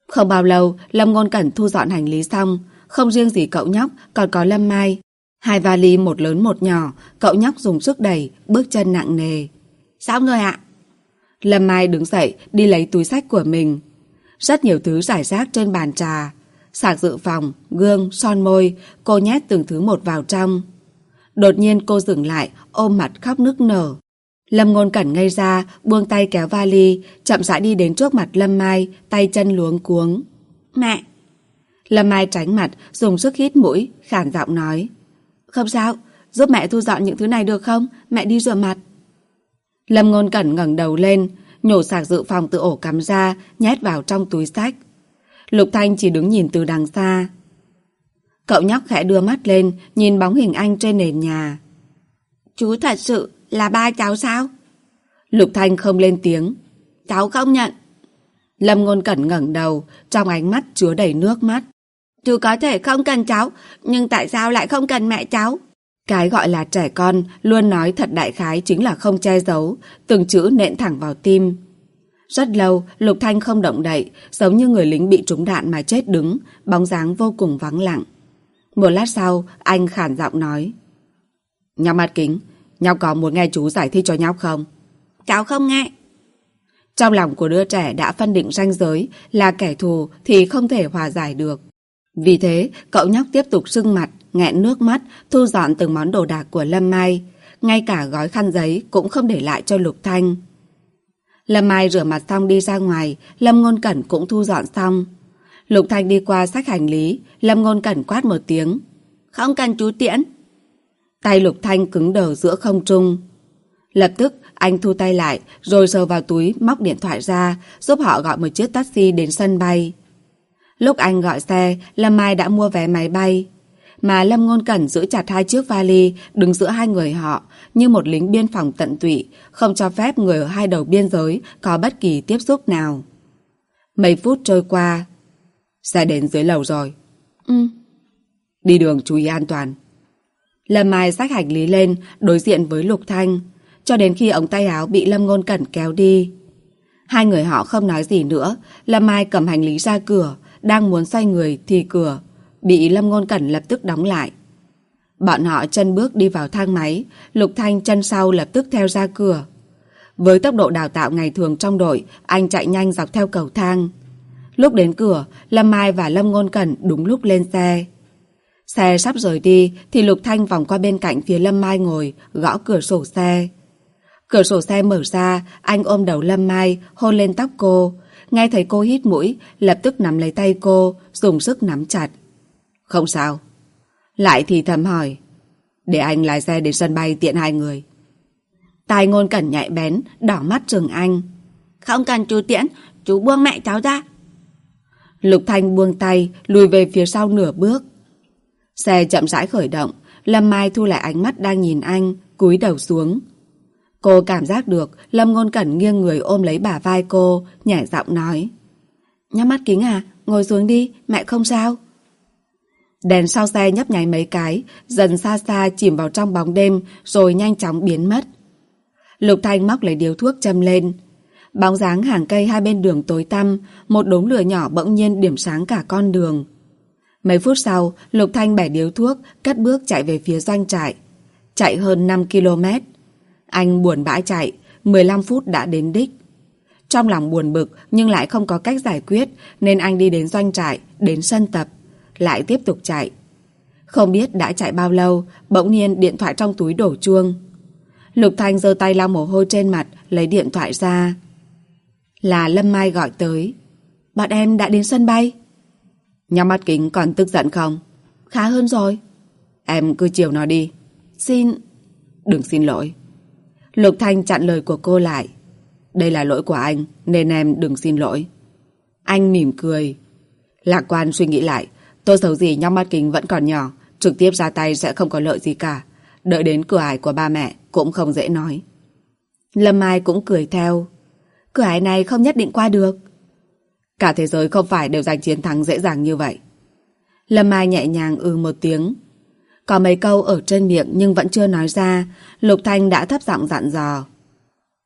Không bao lâu, Lâm Ngôn Cẩn thu dọn hành lý xong. Không riêng gì cậu nhóc, còn có Lâm Mai. Hai vali một lớn một nhỏ, cậu nhóc dùng sức đẩy, bước chân nặng nề. Sao rồi ạ? Lâm Mai đứng dậy, đi lấy túi sách của mình. Rất nhiều thứ giải rác trên bàn trà. Sạc dự phòng, gương, son môi, cô nhét từng thứ một vào trong. Đột nhiên cô dừng lại, ôm mặt khóc nức nở. Lâm Ngôn Cẩn ngây ra, buông tay kéo vali, chậm rãi đi đến trước mặt Lâm Mai, tay chân luống cuống. Mẹ! Lâm Mai tránh mặt, dùng sức hít mũi, khản giọng nói. Không sao, giúp mẹ thu dọn những thứ này được không? Mẹ đi rửa mặt. Lâm Ngôn Cẩn ngẩng đầu lên, nhổ sạc dự phòng từ ổ cắm ra, nhét vào trong túi sách. Lục Thanh chỉ đứng nhìn từ đằng xa. Cậu nhóc khẽ đưa mắt lên, nhìn bóng hình anh trên nền nhà. Chú thật sự là ba cháu sao? Lục Thanh không lên tiếng. Cháu không nhận. Lâm Ngôn Cẩn ngẩng đầu, trong ánh mắt chứa đầy nước mắt. Chú có thể không cần cháu, nhưng tại sao lại không cần mẹ cháu? Cái gọi là trẻ con luôn nói thật đại khái chính là không che giấu, từng chữ nện thẳng vào tim. Rất lâu, Lục Thanh không động đậy, giống như người lính bị trúng đạn mà chết đứng, bóng dáng vô cùng vắng lặng. Một lát sau, anh khản giọng nói. Nhóc mắt kính, nhóc có muốn nghe chú giải thích cho nhóc không? Cháu không nghe. Trong lòng của đứa trẻ đã phân định ranh giới là kẻ thù thì không thể hòa giải được. Vì thế, cậu nhóc tiếp tục sưng mặt, nghẹn nước mắt, thu dọn từng món đồ đạc của Lâm Mai. Ngay cả gói khăn giấy cũng không để lại cho Lục Thanh. Lâm Mai rửa mặt xong đi ra ngoài, Lâm Ngôn Cẩn cũng thu dọn xong. Lục Thanh đi qua sách hành lý, Lâm Ngôn Cẩn quát một tiếng. Không cần chú tiễn. Tay Lục Thanh cứng đờ giữa không trung. Lập tức, anh thu tay lại, rồi sờ vào túi, móc điện thoại ra, giúp họ gọi một chiếc taxi đến sân bay. Lúc anh gọi xe, Lâm Mai đã mua vé máy bay. Mà Lâm Ngôn Cẩn giữ chặt hai chiếc vali đứng giữa hai người họ như một lính biên phòng tận tụy, không cho phép người ở hai đầu biên giới có bất kỳ tiếp xúc nào. Mấy phút trôi qua, xe đến dưới lầu rồi. Ừ. Đi đường chú ý an toàn. Lâm Mai xách hành lý lên, đối diện với Lục Thanh, cho đến khi ống tay áo bị Lâm Ngôn Cẩn kéo đi. Hai người họ không nói gì nữa, Lâm Mai cầm hành lý ra cửa, đang muốn xoay người thì cửa bị Lâm Ngôn Cẩn lập tức đóng lại. Bọn họ chân bước đi vào thang máy, Lục Thanh chân sau lập tức theo ra cửa. Với tốc độ đào tạo ngày thường trong đội, anh chạy nhanh dọc theo cầu thang. Lúc đến cửa, Lâm Mai và Lâm Ngôn Cẩn đúng lúc lên xe. Xe sắp rời đi thì Lục Thanh vòng qua bên cạnh phía Lâm Mai ngồi, gõ cửa sổ xe. Cửa sổ xe mở ra, anh ôm đầu Lâm Mai, hôn lên tóc cô, Nghe thấy cô hít mũi, lập tức nắm lấy tay cô, dùng sức nắm chặt. Không sao. Lại thì thầm hỏi. Để anh lái xe đến sân bay tiện hai người. Tài ngôn cẩn nhạy bén, đỏ mắt trừng anh. Không cần chú tiễn, chú buông mẹ cháu ra. Lục Thanh buông tay, lùi về phía sau nửa bước. Xe chậm rãi khởi động, Lâm Mai thu lại ánh mắt đang nhìn anh, cúi đầu xuống. Cô cảm giác được Lâm Ngôn Cẩn nghiêng người ôm lấy bả vai cô, nhẹ giọng nói. Nhắm mắt kính à, ngồi xuống đi, mẹ không sao. Đèn sau xe nhấp nháy mấy cái, dần xa xa chìm vào trong bóng đêm rồi nhanh chóng biến mất. Lục Thanh móc lấy điếu thuốc châm lên. Bóng dáng hàng cây hai bên đường tối tăm, một đống lửa nhỏ bỗng nhiên điểm sáng cả con đường. Mấy phút sau, Lục Thanh bẻ điếu thuốc, cất bước chạy về phía doanh trại. Chạy hơn 5 km. Anh buồn bã chạy, 15 phút đã đến đích. Trong lòng buồn bực nhưng lại không có cách giải quyết nên anh đi đến doanh trại, đến sân tập, lại tiếp tục chạy. Không biết đã chạy bao lâu, bỗng nhiên điện thoại trong túi đổ chuông. Lục Thanh giơ tay lau mồ hôi trên mặt, lấy điện thoại ra. Là Lâm Mai gọi tới. Bạn em đã đến sân bay. Nhắm mắt kính còn tức giận không? Khá hơn rồi. Em cứ chiều nó đi. Xin... Đừng xin lỗi. Lục Thanh chặn lời của cô lại. Đây là lỗi của anh, nên em đừng xin lỗi. Anh mỉm cười. Lạc quan suy nghĩ lại, tôi xấu gì nhóc mắt kính vẫn còn nhỏ, trực tiếp ra tay sẽ không có lợi gì cả. Đợi đến cửa ải của ba mẹ cũng không dễ nói. Lâm Mai cũng cười theo. Cửa ải này không nhất định qua được. Cả thế giới không phải đều giành chiến thắng dễ dàng như vậy. Lâm Mai nhẹ nhàng ư một tiếng, có mấy câu ở trên miệng nhưng vẫn chưa nói ra, Lục Thanh đã thấp giọng dặn dò.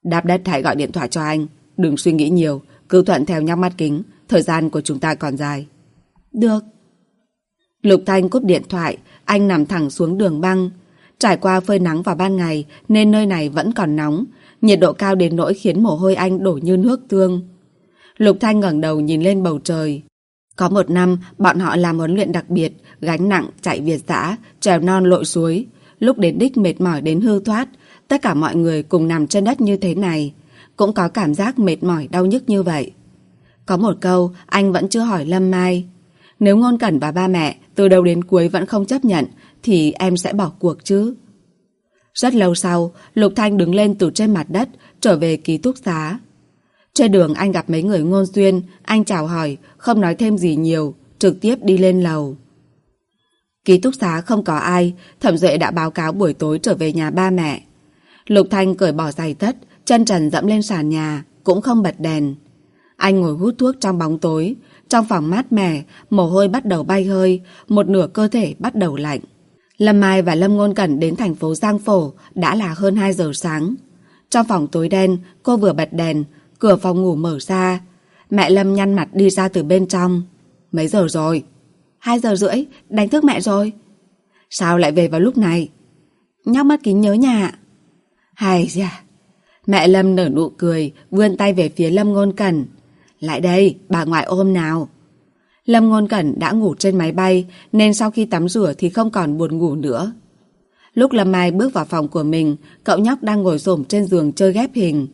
Đáp đất hãy gọi điện thoại cho anh, đừng suy nghĩ nhiều, cứ thuận theo nhóc mắt kính, thời gian của chúng ta còn dài. Được. Lục Thanh cúp điện thoại, anh nằm thẳng xuống đường băng. Trải qua phơi nắng vào ban ngày nên nơi này vẫn còn nóng, nhiệt độ cao đến nỗi khiến mồ hôi anh đổ như nước tương. Lục Thanh ngẩng đầu nhìn lên bầu trời. Có một năm, bọn họ làm huấn luyện đặc biệt, gánh nặng, chạy việt dã, trèo non lội suối. Lúc đến đích mệt mỏi đến hư thoát, tất cả mọi người cùng nằm trên đất như thế này. Cũng có cảm giác mệt mỏi đau nhức như vậy. Có một câu, anh vẫn chưa hỏi Lâm Mai. Nếu ngôn cẩn và ba mẹ từ đầu đến cuối vẫn không chấp nhận, thì em sẽ bỏ cuộc chứ. Rất lâu sau, Lục Thanh đứng lên từ trên mặt đất, trở về ký túc xá. Trên đường anh gặp mấy người ngôn duyên, anh chào hỏi, không nói thêm gì nhiều, trực tiếp đi lên lầu. Ký túc xá không có ai, Thẩm Duệ đã báo cáo buổi tối trở về nhà ba mẹ. Lục Thanh cởi bỏ giày tất, chân trần dẫm lên sàn nhà, cũng không bật đèn. Anh ngồi hút thuốc trong bóng tối, trong phòng mát mẻ, mồ hôi bắt đầu bay hơi, một nửa cơ thể bắt đầu lạnh. Lâm Mai và Lâm Ngôn Cẩn đến thành phố Giang Phổ đã là hơn 2 giờ sáng. Trong phòng tối đen, cô vừa bật đèn, cửa phòng ngủ mở ra. Mẹ Lâm nhăn mặt đi ra từ bên trong. Mấy giờ rồi? hai giờ rưỡi, đánh thức mẹ rồi. Sao lại về vào lúc này? Nhóc mắt kính nhớ nhà. Hay da. Mẹ Lâm nở nụ cười, vươn tay về phía Lâm Ngôn Cẩn. Lại đây, bà ngoại ôm nào. Lâm Ngôn Cẩn đã ngủ trên máy bay nên sau khi tắm rửa thì không còn buồn ngủ nữa. Lúc Lâm Mai bước vào phòng của mình, cậu nhóc đang ngồi xổm trên giường chơi ghép hình.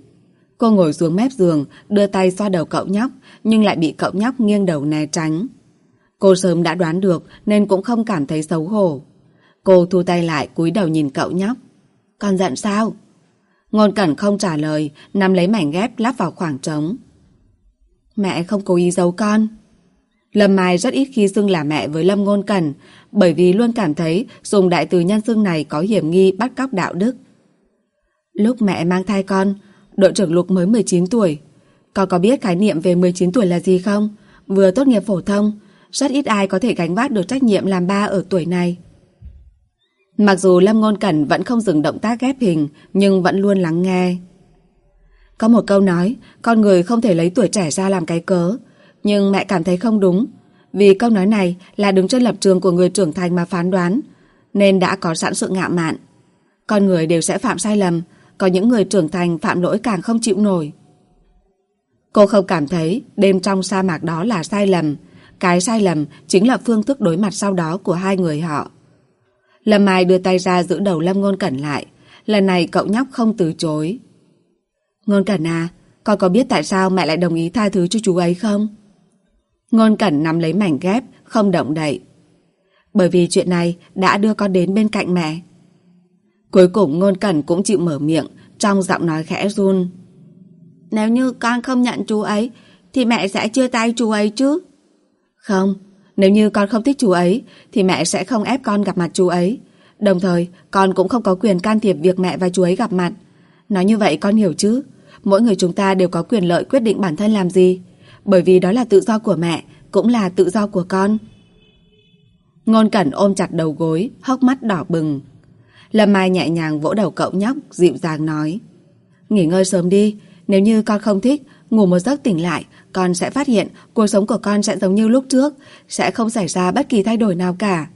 Cô ngồi xuống mép giường, đưa tay xoa đầu cậu nhóc, nhưng lại bị cậu nhóc nghiêng đầu né tránh. Cô sớm đã đoán được nên cũng không cảm thấy xấu hổ. Cô thu tay lại cúi đầu nhìn cậu nhóc. Con giận sao? Ngôn Cẩn không trả lời, nắm lấy mảnh ghép lắp vào khoảng trống. Mẹ không cố ý giấu con. Lâm Mai rất ít khi xưng là mẹ với Lâm Ngôn Cẩn, bởi vì luôn cảm thấy dùng đại từ nhân xưng này có hiểm nghi bắt cóc đạo đức. Lúc mẹ mang thai con, đội trưởng Lục mới 19 tuổi. Con có biết khái niệm về 19 tuổi là gì không? Vừa tốt nghiệp phổ thông, rất ít ai có thể gánh vác được trách nhiệm làm ba ở tuổi này. Mặc dù Lâm Ngôn Cẩn vẫn không dừng động tác ghép hình, nhưng vẫn luôn lắng nghe. Có một câu nói, con người không thể lấy tuổi trẻ ra làm cái cớ, nhưng mẹ cảm thấy không đúng, vì câu nói này là đứng trên lập trường của người trưởng thành mà phán đoán, nên đã có sẵn sự ngạo mạn. Con người đều sẽ phạm sai lầm, có những người trưởng thành phạm lỗi càng không chịu nổi. Cô không cảm thấy đêm trong sa mạc đó là sai lầm, cái sai lầm chính là phương thức đối mặt sau đó của hai người họ. Lâm Mai đưa tay ra giữ đầu Lâm Ngôn Cẩn lại. Lần này cậu nhóc không từ chối. Ngôn Cẩn à, con có biết tại sao mẹ lại đồng ý tha thứ cho chú ấy không? Ngôn Cẩn nắm lấy mảnh ghép, không động đậy. Bởi vì chuyện này đã đưa con đến bên cạnh mẹ. Cuối cùng Ngôn Cẩn cũng chịu mở miệng, trong giọng nói khẽ run. Nếu như con không nhận chú ấy, thì mẹ sẽ chia tay chú ấy chứ? Không, nếu như con không thích chú ấy, thì mẹ sẽ không ép con gặp mặt chú ấy. Đồng thời, con cũng không có quyền can thiệp việc mẹ và chú ấy gặp mặt. Nói như vậy con hiểu chứ? Mỗi người chúng ta đều có quyền lợi quyết định bản thân làm gì. Bởi vì đó là tự do của mẹ, cũng là tự do của con. Ngôn Cẩn ôm chặt đầu gối, hốc mắt đỏ bừng. Lâm Mai nhẹ nhàng vỗ đầu cậu nhóc, dịu dàng nói. Nghỉ ngơi sớm đi, nếu như con không thích, ngủ một giấc tỉnh lại, con sẽ phát hiện cuộc sống của con sẽ giống như lúc trước, sẽ không xảy ra bất kỳ thay đổi nào cả.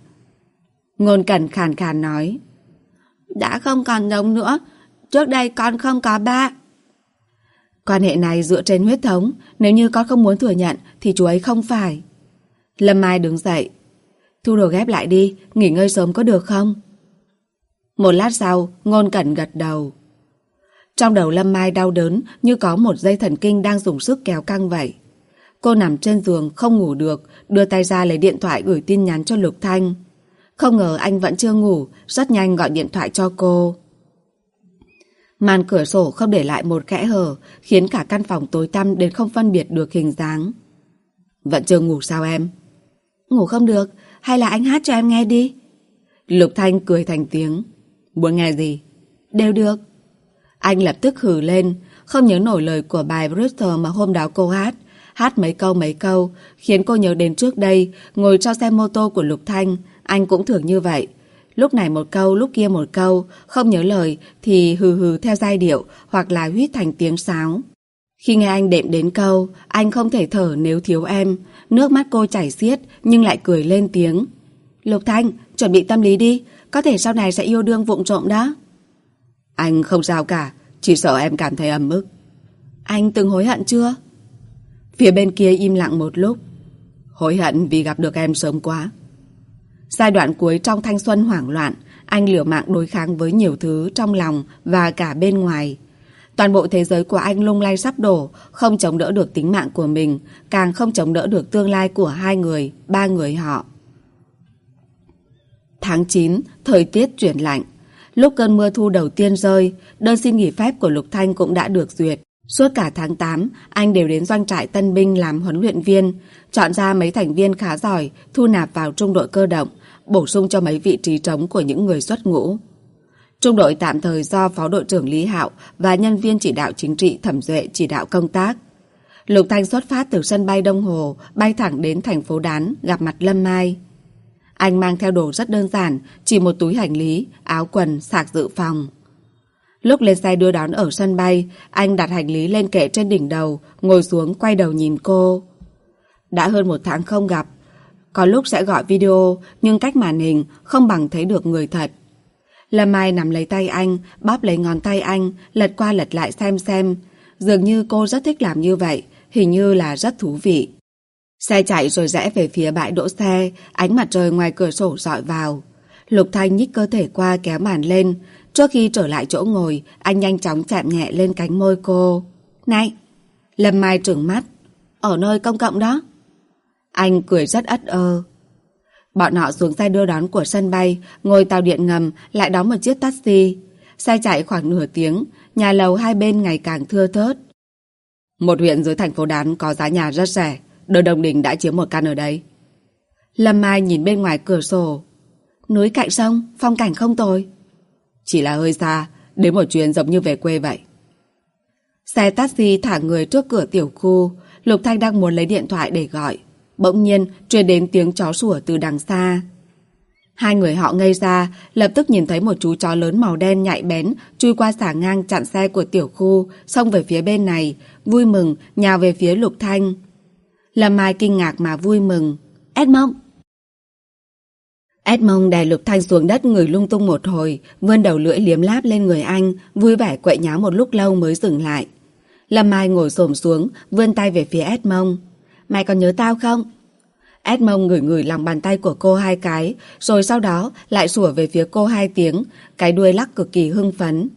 Ngôn Cẩn khàn khàn nói. Đã không còn giống nữa, trước đây con không có ba. Quan hệ này dựa trên huyết thống, nếu như con không muốn thừa nhận thì chú ấy không phải. Lâm Mai đứng dậy. Thu đồ ghép lại đi, nghỉ ngơi sớm có được không? Một lát sau, Ngôn Cẩn gật đầu. Trong đầu Lâm Mai đau đớn như có một dây thần kinh đang dùng sức kéo căng vậy. Cô nằm trên giường không ngủ được, đưa tay ra lấy điện thoại gửi tin nhắn cho Lục Thanh. Không ngờ anh vẫn chưa ngủ, rất nhanh gọi điện thoại cho cô. Màn cửa sổ không để lại một kẽ hở, khiến cả căn phòng tối tăm đến không phân biệt được hình dáng. Vẫn chưa ngủ sao em? Ngủ không được, hay là anh hát cho em nghe đi? Lục Thanh cười thành tiếng. Muốn nghe gì? Đều được. Anh lập tức hừ lên, không nhớ nổi lời của bài Brewster mà hôm đó cô hát. Hát mấy câu mấy câu, khiến cô nhớ đến trước đây, ngồi cho xe mô tô của Lục Thanh, anh cũng thường như vậy. Lúc này một câu, lúc kia một câu, không nhớ lời thì hừ hừ theo giai điệu hoặc là huýt thành tiếng sáo. Khi nghe anh đệm đến câu, anh không thể thở nếu thiếu em, nước mắt cô chảy xiết nhưng lại cười lên tiếng. Lục Thanh, chuẩn bị tâm lý đi, có thể sau này sẽ yêu đương vụng trộm đó. Anh không sao cả, chỉ sợ em cảm thấy ấm ức. Anh từng hối hận chưa? Phía bên kia im lặng một lúc. Hối hận vì gặp được em sớm quá. Giai đoạn cuối trong thanh xuân hoảng loạn, anh liều mạng đối kháng với nhiều thứ trong lòng và cả bên ngoài. Toàn bộ thế giới của anh lung lay sắp đổ, không chống đỡ được tính mạng của mình, càng không chống đỡ được tương lai của hai người, ba người họ. Tháng 9, thời tiết chuyển lạnh. Lúc cơn mưa thu đầu tiên rơi, đơn xin nghỉ phép của Lục Thanh cũng đã được duyệt. Suốt cả tháng 8, anh đều đến doanh trại tân binh làm huấn luyện viên, chọn ra mấy thành viên khá giỏi, thu nạp vào trung đội cơ động, bổ sung cho mấy vị trí trống của những người xuất ngũ. Trung đội tạm thời do Phó đội trưởng Lý Hạo và nhân viên chỉ đạo chính trị Thẩm Duệ chỉ đạo công tác. Lục Thanh xuất phát từ sân bay Đông Hồ, bay thẳng đến thành phố Đán, gặp mặt Lâm Mai. Anh mang theo đồ rất đơn giản, chỉ một túi hành lý, áo quần, sạc dự phòng. Lúc lên xe đưa đón ở sân bay, anh đặt hành lý lên kệ trên đỉnh đầu, ngồi xuống quay đầu nhìn cô. Đã hơn một tháng không gặp. Có lúc sẽ gọi video, nhưng cách màn hình không bằng thấy được người thật. Lâm Mai nằm lấy tay anh, bóp lấy ngón tay anh, lật qua lật lại xem xem. Dường như cô rất thích làm như vậy, hình như là rất thú vị. Xe chạy rồi rẽ về phía bãi đỗ xe, ánh mặt trời ngoài cửa sổ dọi vào. Lục Thanh nhích cơ thể qua kéo màn lên. Trước khi trở lại chỗ ngồi, anh nhanh chóng chạm nhẹ lên cánh môi cô. Này! Lâm Mai trừng mắt. Ở nơi công cộng đó. Anh cười rất ất ơ. Bọn họ xuống xe đưa đón của sân bay, ngồi tàu điện ngầm, lại đón một chiếc taxi. Xe chạy khoảng nửa tiếng, nhà lầu hai bên ngày càng thưa thớt. Một huyện dưới thành phố Đán có giá nhà rất rẻ, đôi đồng đình đã chiếm một căn ở đây. Lâm Mai nhìn bên ngoài cửa sổ. Núi cạnh sông, phong cảnh không tồi. Chỉ là hơi xa, đến một chuyến giống như về quê vậy. Xe taxi thả người trước cửa tiểu khu, Lục Thanh đang muốn lấy điện thoại để gọi. Bỗng nhiên truyền đến tiếng chó sủa từ đằng xa. Hai người họ ngây ra, lập tức nhìn thấy một chú chó lớn màu đen nhạy bén chui qua xả ngang chặn xe của tiểu khu, xông về phía bên này, vui mừng, nhào về phía Lục Thanh. Lâm Mai kinh ngạc mà vui mừng. Edmond! Edmond đè Lục Thanh xuống đất người lung tung một hồi, vươn đầu lưỡi liếm láp lên người anh, vui vẻ quậy nháo một lúc lâu mới dừng lại. Lâm Mai ngồi xổm xuống, vươn tay về phía Edmond. Mày còn nhớ tao không? Edmond ngửi ngửi lòng bàn tay của cô hai cái, rồi sau đó lại sủa về phía cô hai tiếng, cái đuôi lắc cực kỳ hưng phấn.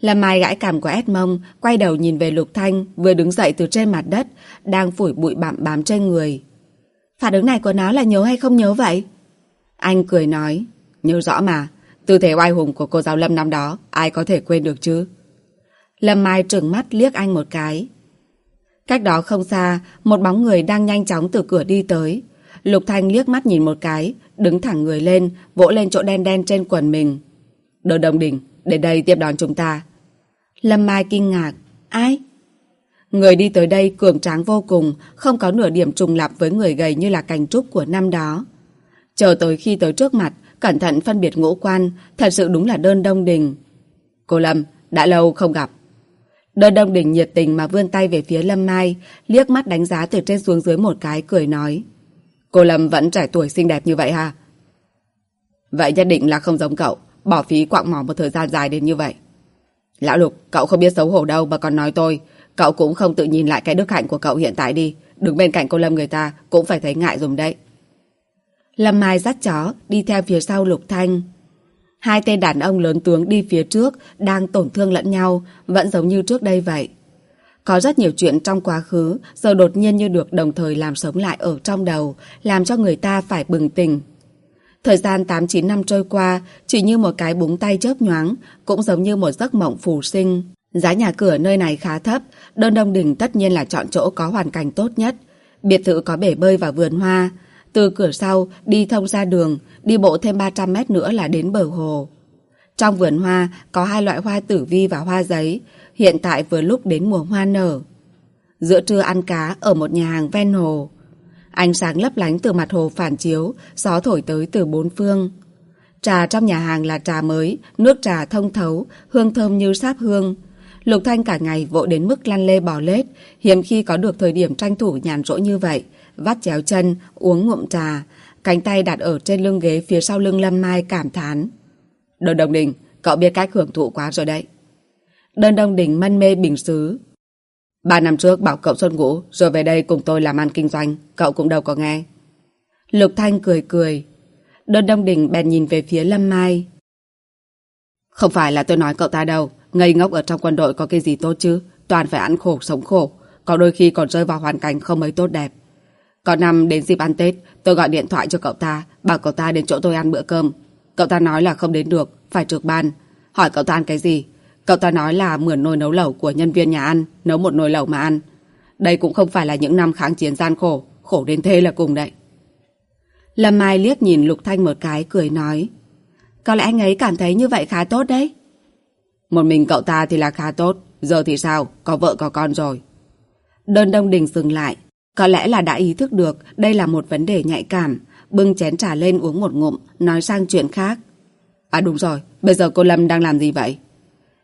Lâm Mai gãi cảm của Edmond, quay đầu nhìn về Lục Thanh, vừa đứng dậy từ trên mặt đất, đang phủi bụi bặm bám trên người. Phản ứng này của nó là nhớ hay không nhớ vậy? Anh cười nói, nhớ rõ mà, tư thế oai hùng của cô giáo Lâm năm đó, ai có thể quên được chứ? Lâm Mai trừng mắt liếc anh một cái. Cách đó không xa, một bóng người đang nhanh chóng từ cửa đi tới. Lục Thanh liếc mắt nhìn một cái, đứng thẳng người lên, vỗ lên chỗ đen đen trên quần mình. Đồ đồng đỉnh, đến đây tiếp đón chúng ta. Lâm Mai kinh ngạc. Ai? Người đi tới đây cường tráng vô cùng, không có nửa điểm trùng lặp với người gầy như là cành trúc của năm đó. Chờ tới khi tới trước mặt, cẩn thận phân biệt ngũ quan, thật sự đúng là đơn đông đình. Cô Lâm, đã lâu không gặp. Đơn đông đình nhiệt tình mà vươn tay về phía Lâm Mai, liếc mắt đánh giá từ trên xuống dưới một cái, cười nói. Cô Lâm vẫn trẻ tuổi xinh đẹp như vậy ha? Vậy nhất định là không giống cậu, bỏ phí quạng mỏ một thời gian dài đến như vậy. Lão Lục, cậu không biết xấu hổ đâu mà còn nói tôi. Cậu cũng không tự nhìn lại cái đức hạnh của cậu hiện tại đi. Đứng bên cạnh cô Lâm người ta cũng phải thấy ngại dùng đấy. Lâm Mai dắt chó, đi theo phía sau Lục Thanh. Hai tên đàn ông lớn tướng đi phía trước, đang tổn thương lẫn nhau, vẫn giống như trước đây vậy. Có rất nhiều chuyện trong quá khứ, giờ đột nhiên như được đồng thời làm sống lại ở trong đầu, làm cho người ta phải bừng tỉnh. Thời gian 8-9 năm trôi qua, chỉ như một cái búng tay chớp nhoáng, cũng giống như một giấc mộng phù sinh. Giá nhà cửa nơi này khá thấp, đơn đông đình tất nhiên là chọn chỗ có hoàn cảnh tốt nhất. Biệt thự có bể bơi và vườn hoa. Từ cửa sau, đi thông ra đường, đi bộ thêm 300 mét nữa là đến bờ hồ. Trong vườn hoa có hai loại hoa tử vi và hoa giấy, hiện tại vừa lúc đến mùa hoa nở. Giữa trưa ăn cá ở một nhà hàng ven hồ. Ánh sáng lấp lánh từ mặt hồ phản chiếu, gió thổi tới từ bốn phương. Trà trong nhà hàng là trà mới, nước trà thông thấu, hương thơm như sáp hương. Lục Thanh cả ngày vội đến mức lăn lê bò lết, hiếm khi có được thời điểm tranh thủ nhàn rỗi như vậy. Vắt chéo chân, uống ngụm trà, cánh tay đặt ở trên lưng ghế phía sau lưng Lâm Mai cảm thán. Đơn Đông Đình, cậu biết cách hưởng thụ quá rồi đấy. Đơn Đông Đình mân mê bình xứ, Ba năm trước bảo cậu xuất ngũ rồi về đây cùng tôi làm ăn kinh doanh, cậu cũng đâu có nghe. Lục Thanh cười cười. Đơn Đông Đình bèn nhìn về phía Lâm Mai. Không phải là tôi nói cậu ta đâu, ngây ngốc ở trong quân đội có cái gì tốt chứ, toàn phải ăn khổ sống khổ, có đôi khi còn rơi vào hoàn cảnh không mấy tốt đẹp. Có năm đến dịp ăn Tết, tôi gọi điện thoại cho cậu ta, bảo cậu ta đến chỗ tôi ăn bữa cơm. Cậu ta nói là không đến được, phải trực ban. Hỏi cậu ta ăn cái gì? Cậu ta nói là mượn nồi nấu lẩu của nhân viên nhà ăn, nấu một nồi lẩu mà ăn. Đây cũng không phải là những năm kháng chiến gian khổ, khổ đến thế là cùng đấy. Lâm Mai liếc nhìn Lục Thanh một cái, cười nói. Có lẽ anh ấy cảm thấy như vậy khá tốt đấy. Một mình cậu ta thì là khá tốt, giờ thì sao, có vợ có con rồi. Đơn Đông Đình dừng lại, có lẽ là đã ý thức được đây là một vấn đề nhạy cảm, bưng chén trà lên uống một ngụm, nói sang chuyện khác. À đúng rồi, bây giờ cô Lâm đang làm gì vậy?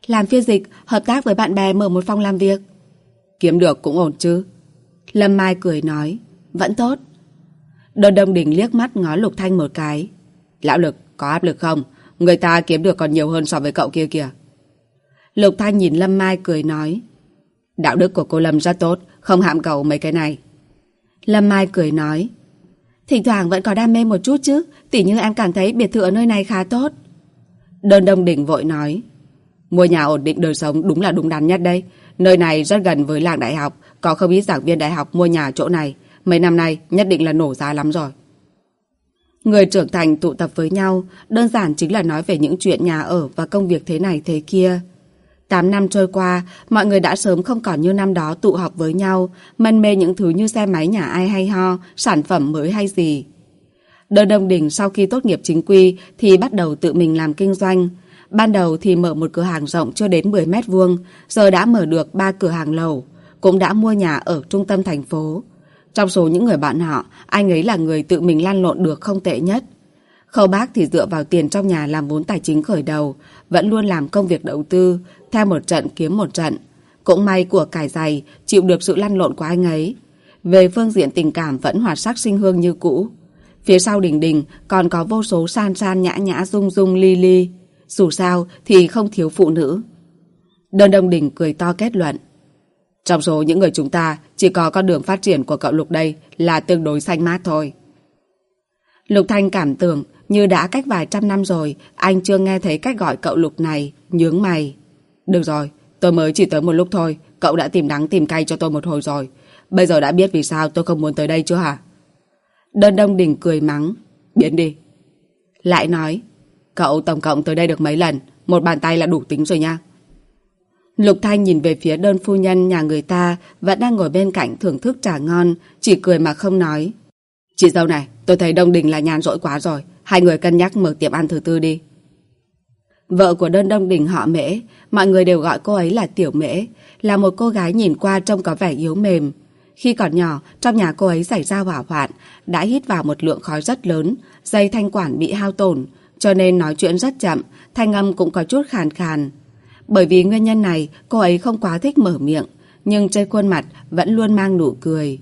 Làm phiên dịch, hợp tác với bạn bè mở một phòng làm việc. Kiếm được cũng ổn chứ. Lâm Mai cười nói, vẫn tốt. Đơn Đông Đình liếc mắt ngó Lục Thanh một cái. Lão Lực, có áp lực không? Người ta kiếm được còn nhiều hơn so với cậu kia kìa. Lục Thanh nhìn Lâm Mai cười nói. Đạo đức của cô Lâm rất tốt, không hạm cầu mấy cái này. Lâm Mai cười nói. Thỉnh thoảng vẫn có đam mê một chút chứ, tỉ như em cảm thấy biệt thự ở nơi này khá tốt. Đơn Đông Đình vội nói. Mua nhà ổn định đời sống đúng là đúng đắn nhất đây. Nơi này rất gần với làng đại học, có không ít giảng viên đại học mua nhà chỗ này. Mấy năm nay nhất định là nổ giá lắm rồi. Người trưởng thành tụ tập với nhau, đơn giản chính là nói về những chuyện nhà ở và công việc thế này thế kia. Tám năm trôi qua, mọi người đã sớm không còn như năm đó tụ họp với nhau, mân mê những thứ như xe máy nhà ai hay ho, sản phẩm mới hay gì. Đơn Đông Đình sau khi tốt nghiệp chính quy thì bắt đầu tự mình làm kinh doanh. Ban đầu thì mở một cửa hàng rộng chưa đến 10 mét vuông, giờ đã mở được 3 cửa hàng lầu, cũng đã mua nhà ở trung tâm thành phố. Trong số những người bạn họ, anh ấy là người tự mình lan lộn được không tệ nhất. Khâu bác thì dựa vào tiền trong nhà làm vốn tài chính khởi đầu, vẫn luôn làm công việc đầu tư, theo một trận kiếm một trận. Cũng may của cải dày, chịu được sự lăn lộn của anh ấy. Về phương diện tình cảm vẫn hoạt sắc sinh hương như cũ. Phía sau đỉnh đỉnh còn có vô số san san nhã nhã rung rung li li. Dù sao thì không thiếu phụ nữ. Đơn Đông Đình cười to kết luận. Trong số những người chúng ta, chỉ có con đường phát triển của cậu Lục đây là tương đối xanh mát thôi. Lục Thanh cảm tưởng như đã cách vài trăm năm rồi, anh chưa nghe thấy cách gọi cậu Lục này, nhướng mày. Được rồi, tôi mới chỉ tới một lúc thôi, cậu đã tìm đắng tìm cay cho tôi một hồi rồi. Bây giờ đã biết vì sao tôi không muốn tới đây chưa hả? Đơn Đông Đình cười mắng, biến đi. Lại nói, cậu tổng cộng tới đây được mấy lần, một bàn tay là đủ tính rồi nha. Lục Thanh nhìn về phía đơn phu nhân nhà người ta vẫn đang ngồi bên cạnh thưởng thức trà ngon, chỉ cười mà không nói. Chị dâu này, tôi thấy Đông Đình là nhàn rỗi quá rồi, hai người cân nhắc mở tiệm ăn thứ tư đi. Vợ của đơn Đông Đình họ Mễ, mọi người đều gọi cô ấy là Tiểu Mễ, là một cô gái nhìn qua trông có vẻ yếu mềm. Khi còn nhỏ, trong nhà cô ấy xảy ra hỏa hoạn, đã hít vào một lượng khói rất lớn, dây thanh quản bị hao tổn, cho nên nói chuyện rất chậm, thanh âm cũng có chút khàn khàn. Bởi vì nguyên nhân này, cô ấy không quá thích mở miệng, nhưng trên khuôn mặt vẫn luôn mang nụ cười.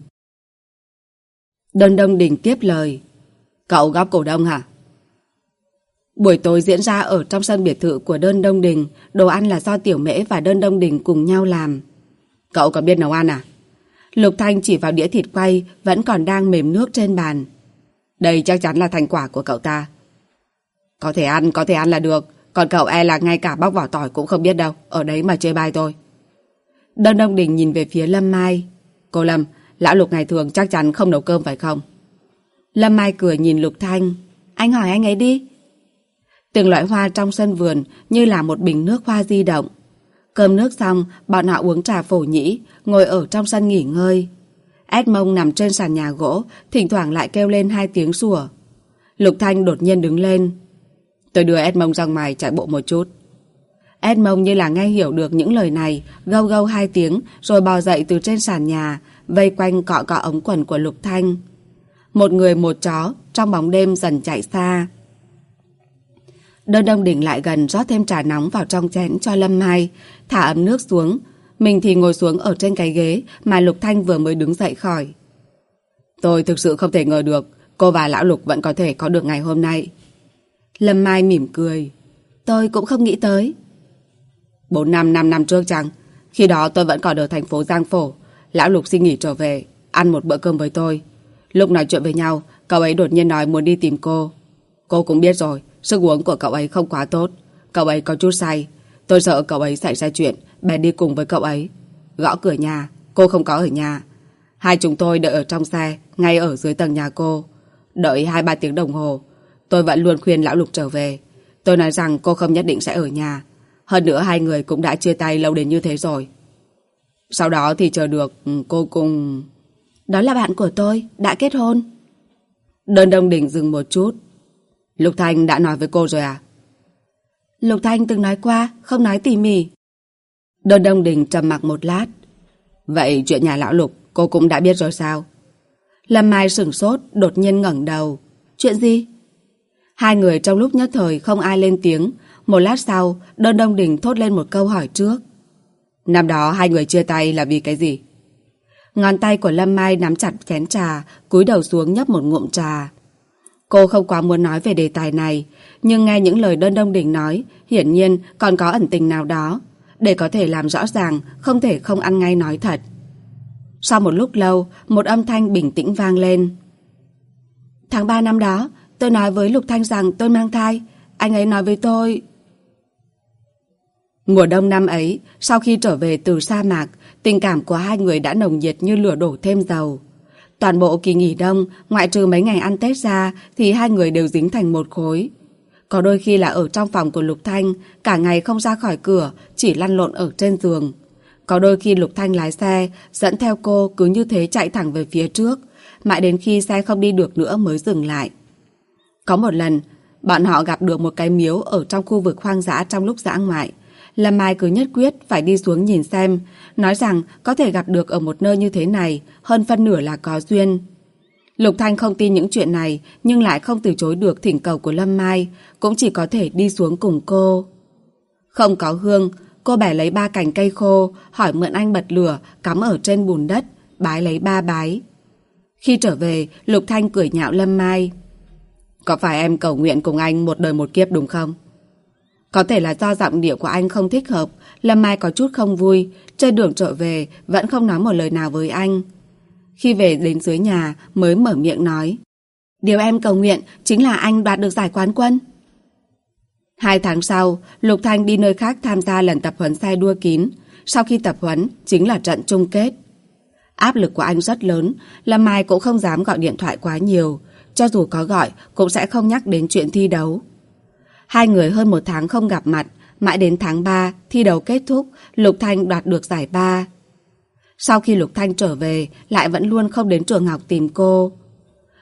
Đơn Đông Đình tiếp lời. Cậu góp cổ đông hả? Buổi tối diễn ra ở trong sân biệt thự của đơn Đông Đình, đồ ăn là do Tiểu Mễ và đơn Đông Đình cùng nhau làm. Cậu có biết nấu ăn à? Lục Thanh chỉ vào đĩa thịt quay vẫn còn đang mềm nước trên bàn. Đây chắc chắn là thành quả của cậu ta. Có thể ăn, có thể ăn là được. Còn cậu e là ngay cả bóc vỏ tỏi cũng không biết đâu. Ở đấy mà chơi bài thôi. Đơn Đông Đình nhìn về phía Lâm Mai. Cô Lâm, lão Lục ngày thường chắc chắn không nấu cơm phải không? Lâm Mai cười nhìn Lục Thanh. Anh hỏi anh ấy đi. Từng loại hoa trong sân vườn như là một bình nước hoa di động. Cơm nước xong, bọn họ uống trà phổ nhĩ, ngồi ở trong sân nghỉ ngơi. Edmond nằm trên sàn nhà gỗ, thỉnh thoảng lại kêu lên hai tiếng sủa. Lục Thanh đột nhiên đứng lên. Tôi đưa Edmond ra ngoài chạy bộ một chút. Edmond như là nghe hiểu được những lời này, gâu gâu hai tiếng rồi bò dậy từ trên sàn nhà, vây quanh cọ cọ ống quần của Lục Thanh. Một người một chó, trong bóng đêm dần chạy xa. Đơn đông đỉnh lại gần rót thêm trà nóng vào trong chén cho Lâm Mai, thả ấm nước xuống. Mình thì ngồi xuống ở trên cái ghế mà Lục Thanh vừa mới đứng dậy khỏi. Tôi thực sự không thể ngờ được cô và Lão Lục vẫn có thể có được ngày hôm nay. Lâm Mai mỉm cười. Tôi cũng không nghĩ tới. Bốn năm, năm năm trước chăng? Khi đó tôi vẫn còn ở thành phố Giang Phổ. Lão Lục xin nghỉ trở về, ăn một bữa cơm với tôi. Lúc nói chuyện với nhau, cậu ấy đột nhiên nói muốn đi tìm cô. Cô cũng biết rồi, sức uống của cậu ấy không quá tốt. Cậu ấy có chút say. Tôi sợ cậu ấy xảy ra chuyện, bèn đi cùng với cậu ấy. Gõ cửa nhà, cô không có ở nhà. Hai chúng tôi đợi ở trong xe, ngay ở dưới tầng nhà cô. Đợi hai ba tiếng đồng hồ, tôi vẫn luôn khuyên lão lục trở về. Tôi nói rằng cô không nhất định sẽ ở nhà. Hơn nữa hai người cũng đã chia tay lâu đến như thế rồi. Sau đó thì chờ được ừ, cô cùng... Đó là bạn của tôi, đã kết hôn. Đơn Đông Đình dừng một chút. Lục Thanh đã nói với cô rồi à? Lục Thanh từng nói qua, không nói tỉ mỉ. Đơn Đông Đình trầm mặc một lát. Vậy chuyện nhà lão Lục cô cũng đã biết rồi sao? Lâm Mai sửng sốt, đột nhiên ngẩng đầu. Chuyện gì? Hai người trong lúc nhất thời không ai lên tiếng. Một lát sau, Đơn Đông Đình thốt lên một câu hỏi trước. Năm đó hai người chia tay là vì cái gì? Ngón tay của Lâm Mai nắm chặt chén trà, cúi đầu xuống nhấp một ngụm trà. Cô không quá muốn nói về đề tài này, nhưng nghe những lời đơn đông đình nói, hiển nhiên còn có ẩn tình nào đó. Để có thể làm rõ ràng, không thể không ăn ngay nói thật. Sau một lúc lâu, một âm thanh bình tĩnh vang lên. Tháng 3 năm đó, tôi nói với Lục Thanh rằng tôi mang thai. Anh ấy nói với tôi... Mùa đông năm ấy, sau khi trở về từ sa mạc, tình cảm của hai người đã nồng nhiệt như lửa đổ thêm dầu. Toàn bộ kỳ nghỉ đông, ngoại trừ mấy ngày ăn Tết ra, thì hai người đều dính thành một khối. Có đôi khi là ở trong phòng của Lục Thanh, cả ngày không ra khỏi cửa, chỉ lăn lộn ở trên giường. Có đôi khi Lục Thanh lái xe, dẫn theo cô cứ như thế chạy thẳng về phía trước, mãi đến khi xe không đi được nữa mới dừng lại. Có một lần, bọn họ gặp được một cái miếu ở trong khu vực hoang dã trong lúc dã ngoại. Lâm Mai cứ nhất quyết phải đi xuống nhìn xem, nói rằng có thể gặp được ở một nơi như thế này, hơn phân nửa là có duyên. Lục Thanh không tin những chuyện này, nhưng lại không từ chối được thỉnh cầu của Lâm Mai, cũng chỉ có thể đi xuống cùng cô. Không có hương, cô bẻ lấy ba cành cây khô, hỏi mượn anh bật lửa, cắm ở trên bùn đất, bái lấy ba bái. Khi trở về, Lục Thanh cười nhạo Lâm Mai. Có phải em cầu nguyện cùng anh một đời một kiếp đúng không? Có thể là do giọng điệu của anh không thích hợp, Lâm Mai có chút không vui, trên đường trở về vẫn không nói một lời nào với anh. Khi về đến dưới nhà mới mở miệng nói. Điều em cầu nguyện chính là anh đoạt được giải quán quân. Hai tháng sau, Lục Thanh đi nơi khác tham gia lần tập huấn xe đua kín. Sau khi tập huấn, chính là trận chung kết. Áp lực của anh rất lớn, Lâm Mai cũng không dám gọi điện thoại quá nhiều. Cho dù có gọi, cũng sẽ không nhắc đến chuyện thi đấu. Hai người hơn một tháng không gặp mặt, mãi đến tháng 3, thi đấu kết thúc, Lục Thanh đoạt được giải ba. Sau khi Lục Thanh trở về, lại vẫn luôn không đến trường học tìm cô.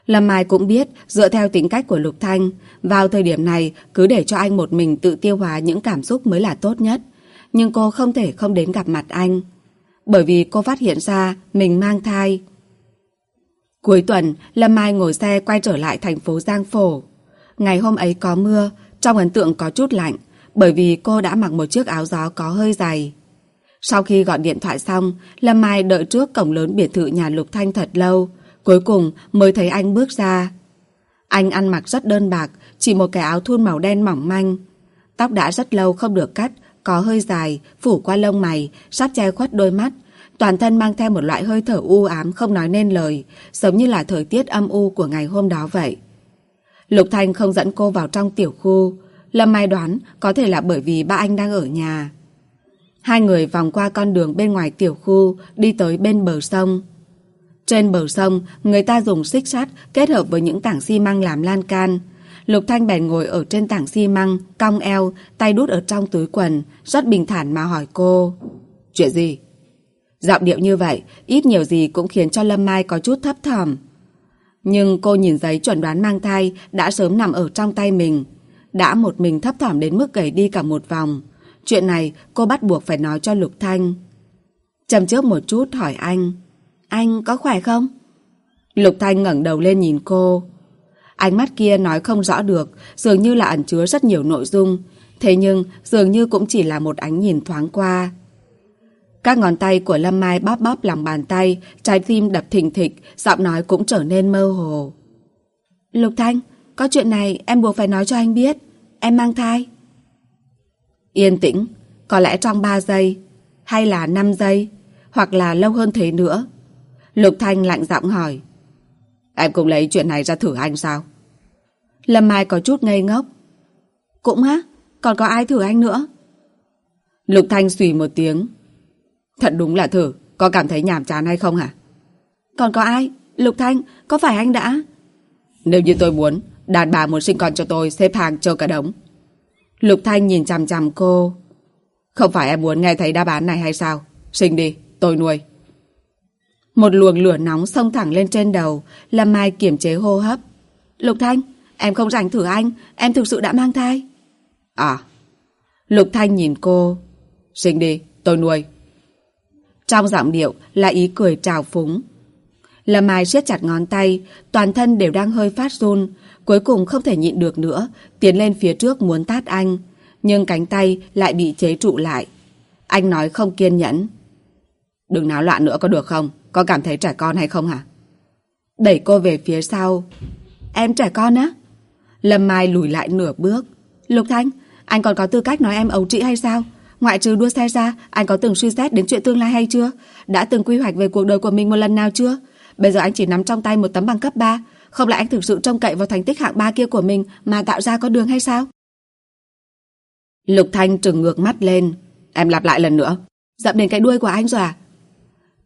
Lâm Mai cũng biết, dựa theo tính cách của Lục Thanh, vào thời điểm này cứ để cho anh một mình tự tiêu hóa những cảm xúc mới là tốt nhất. Nhưng cô không thể không đến gặp mặt anh. Bởi vì cô phát hiện ra mình mang thai. Cuối tuần, Lâm Mai ngồi xe quay trở lại thành phố Giang Phổ. Ngày hôm ấy có mưa, trong ấn tượng có chút lạnh, bởi vì cô đã mặc một chiếc áo gió có hơi dày. Sau khi gọi điện thoại xong, Lâm Mai đợi trước cổng lớn biệt thự nhà Lục Thanh thật lâu, cuối cùng mới thấy anh bước ra. Anh ăn mặc rất đơn bạc, chỉ một cái áo thun màu đen mỏng manh. Tóc đã rất lâu không được cắt, có hơi dài, phủ qua lông mày, sắp che khuất đôi mắt. Toàn thân mang theo một loại hơi thở u ám không nói nên lời, giống như là thời tiết âm u của ngày hôm đó vậy. Lục Thanh không dẫn cô vào trong tiểu khu. Lâm Mai đoán có thể là bởi vì ba anh đang ở nhà. Hai người vòng qua con đường bên ngoài tiểu khu, đi tới bên bờ sông. Trên bờ sông, người ta dùng xích sắt kết hợp với những tảng xi măng làm lan can. Lục Thanh bèn ngồi ở trên tảng xi măng, cong eo, tay đút ở trong túi quần, rất bình thản mà hỏi cô. Chuyện gì? Giọng điệu như vậy, ít nhiều gì cũng khiến cho Lâm Mai có chút thấp thỏm. Nhưng cô nhìn giấy chuẩn đoán mang thai đã sớm nằm ở trong tay mình. Đã một mình thấp thỏm đến mức gầy đi cả một vòng. Chuyện này cô bắt buộc phải nói cho Lục Thanh. Chầm trước một chút hỏi anh. Anh có khỏe không? Lục Thanh ngẩng đầu lên nhìn cô. Ánh mắt kia nói không rõ được, dường như là ẩn chứa rất nhiều nội dung. Thế nhưng dường như cũng chỉ là một ánh nhìn thoáng qua. Các ngón tay của Lâm Mai bóp bóp lòng bàn tay, trái tim đập thình thịch, giọng nói cũng trở nên mơ hồ. Lục Thanh, có chuyện này em buộc phải nói cho anh biết. Em mang thai. Yên tĩnh, có lẽ trong 3 giây, hay là 5 giây, hoặc là lâu hơn thế nữa. Lục Thanh lạnh giọng hỏi. Em cũng lấy chuyện này ra thử anh sao? Lâm Mai có chút ngây ngốc. Cũng á, còn có ai thử anh nữa? Lục Thanh xùy một tiếng. Thật đúng là thử, có cảm thấy nhàm chán hay không hả? Còn có ai? Lục Thanh, có phải anh đã? Nếu như tôi muốn, đàn bà muốn sinh con cho tôi xếp hàng chờ cả đống. Lục Thanh nhìn chằm chằm cô. Không phải em muốn nghe thấy đáp án này hay sao? Sinh đi, tôi nuôi. Một luồng lửa nóng xông thẳng lên trên đầu, làm Mai kiềm chế hô hấp. Lục Thanh, em không rảnh thử anh, em thực sự đã mang thai. À. Lục Thanh nhìn cô. Sinh đi, tôi nuôi. Trong giọng điệu là ý cười trào phúng. Lâm Mai siết chặt ngón tay, toàn thân đều đang hơi phát run, cuối cùng không thể nhịn được nữa, tiến lên phía trước muốn tát anh, nhưng cánh tay lại bị chế trụ lại. Anh nói không kiên nhẫn. Đừng náo loạn nữa có được không? Có cảm thấy trẻ con hay không hả? Đẩy cô về phía sau. Em trẻ con á? Lâm Mai lùi lại nửa bước. Lục Thanh, anh còn có tư cách nói em ấu trĩ hay sao? Ngoại trừ đua xe ra, anh có từng suy xét đến chuyện tương lai hay chưa? Đã từng quy hoạch về cuộc đời của mình một lần nào chưa? Bây giờ anh chỉ nắm trong tay một tấm bằng cấp 3 Không lẽ anh thực sự trông cậy vào thành tích hạng 3 kia của mình Mà tạo ra con đường hay sao? Lục Thanh trừng ngược mắt lên. Em lặp lại lần nữa. Dậm đến cái đuôi của anh rồi à?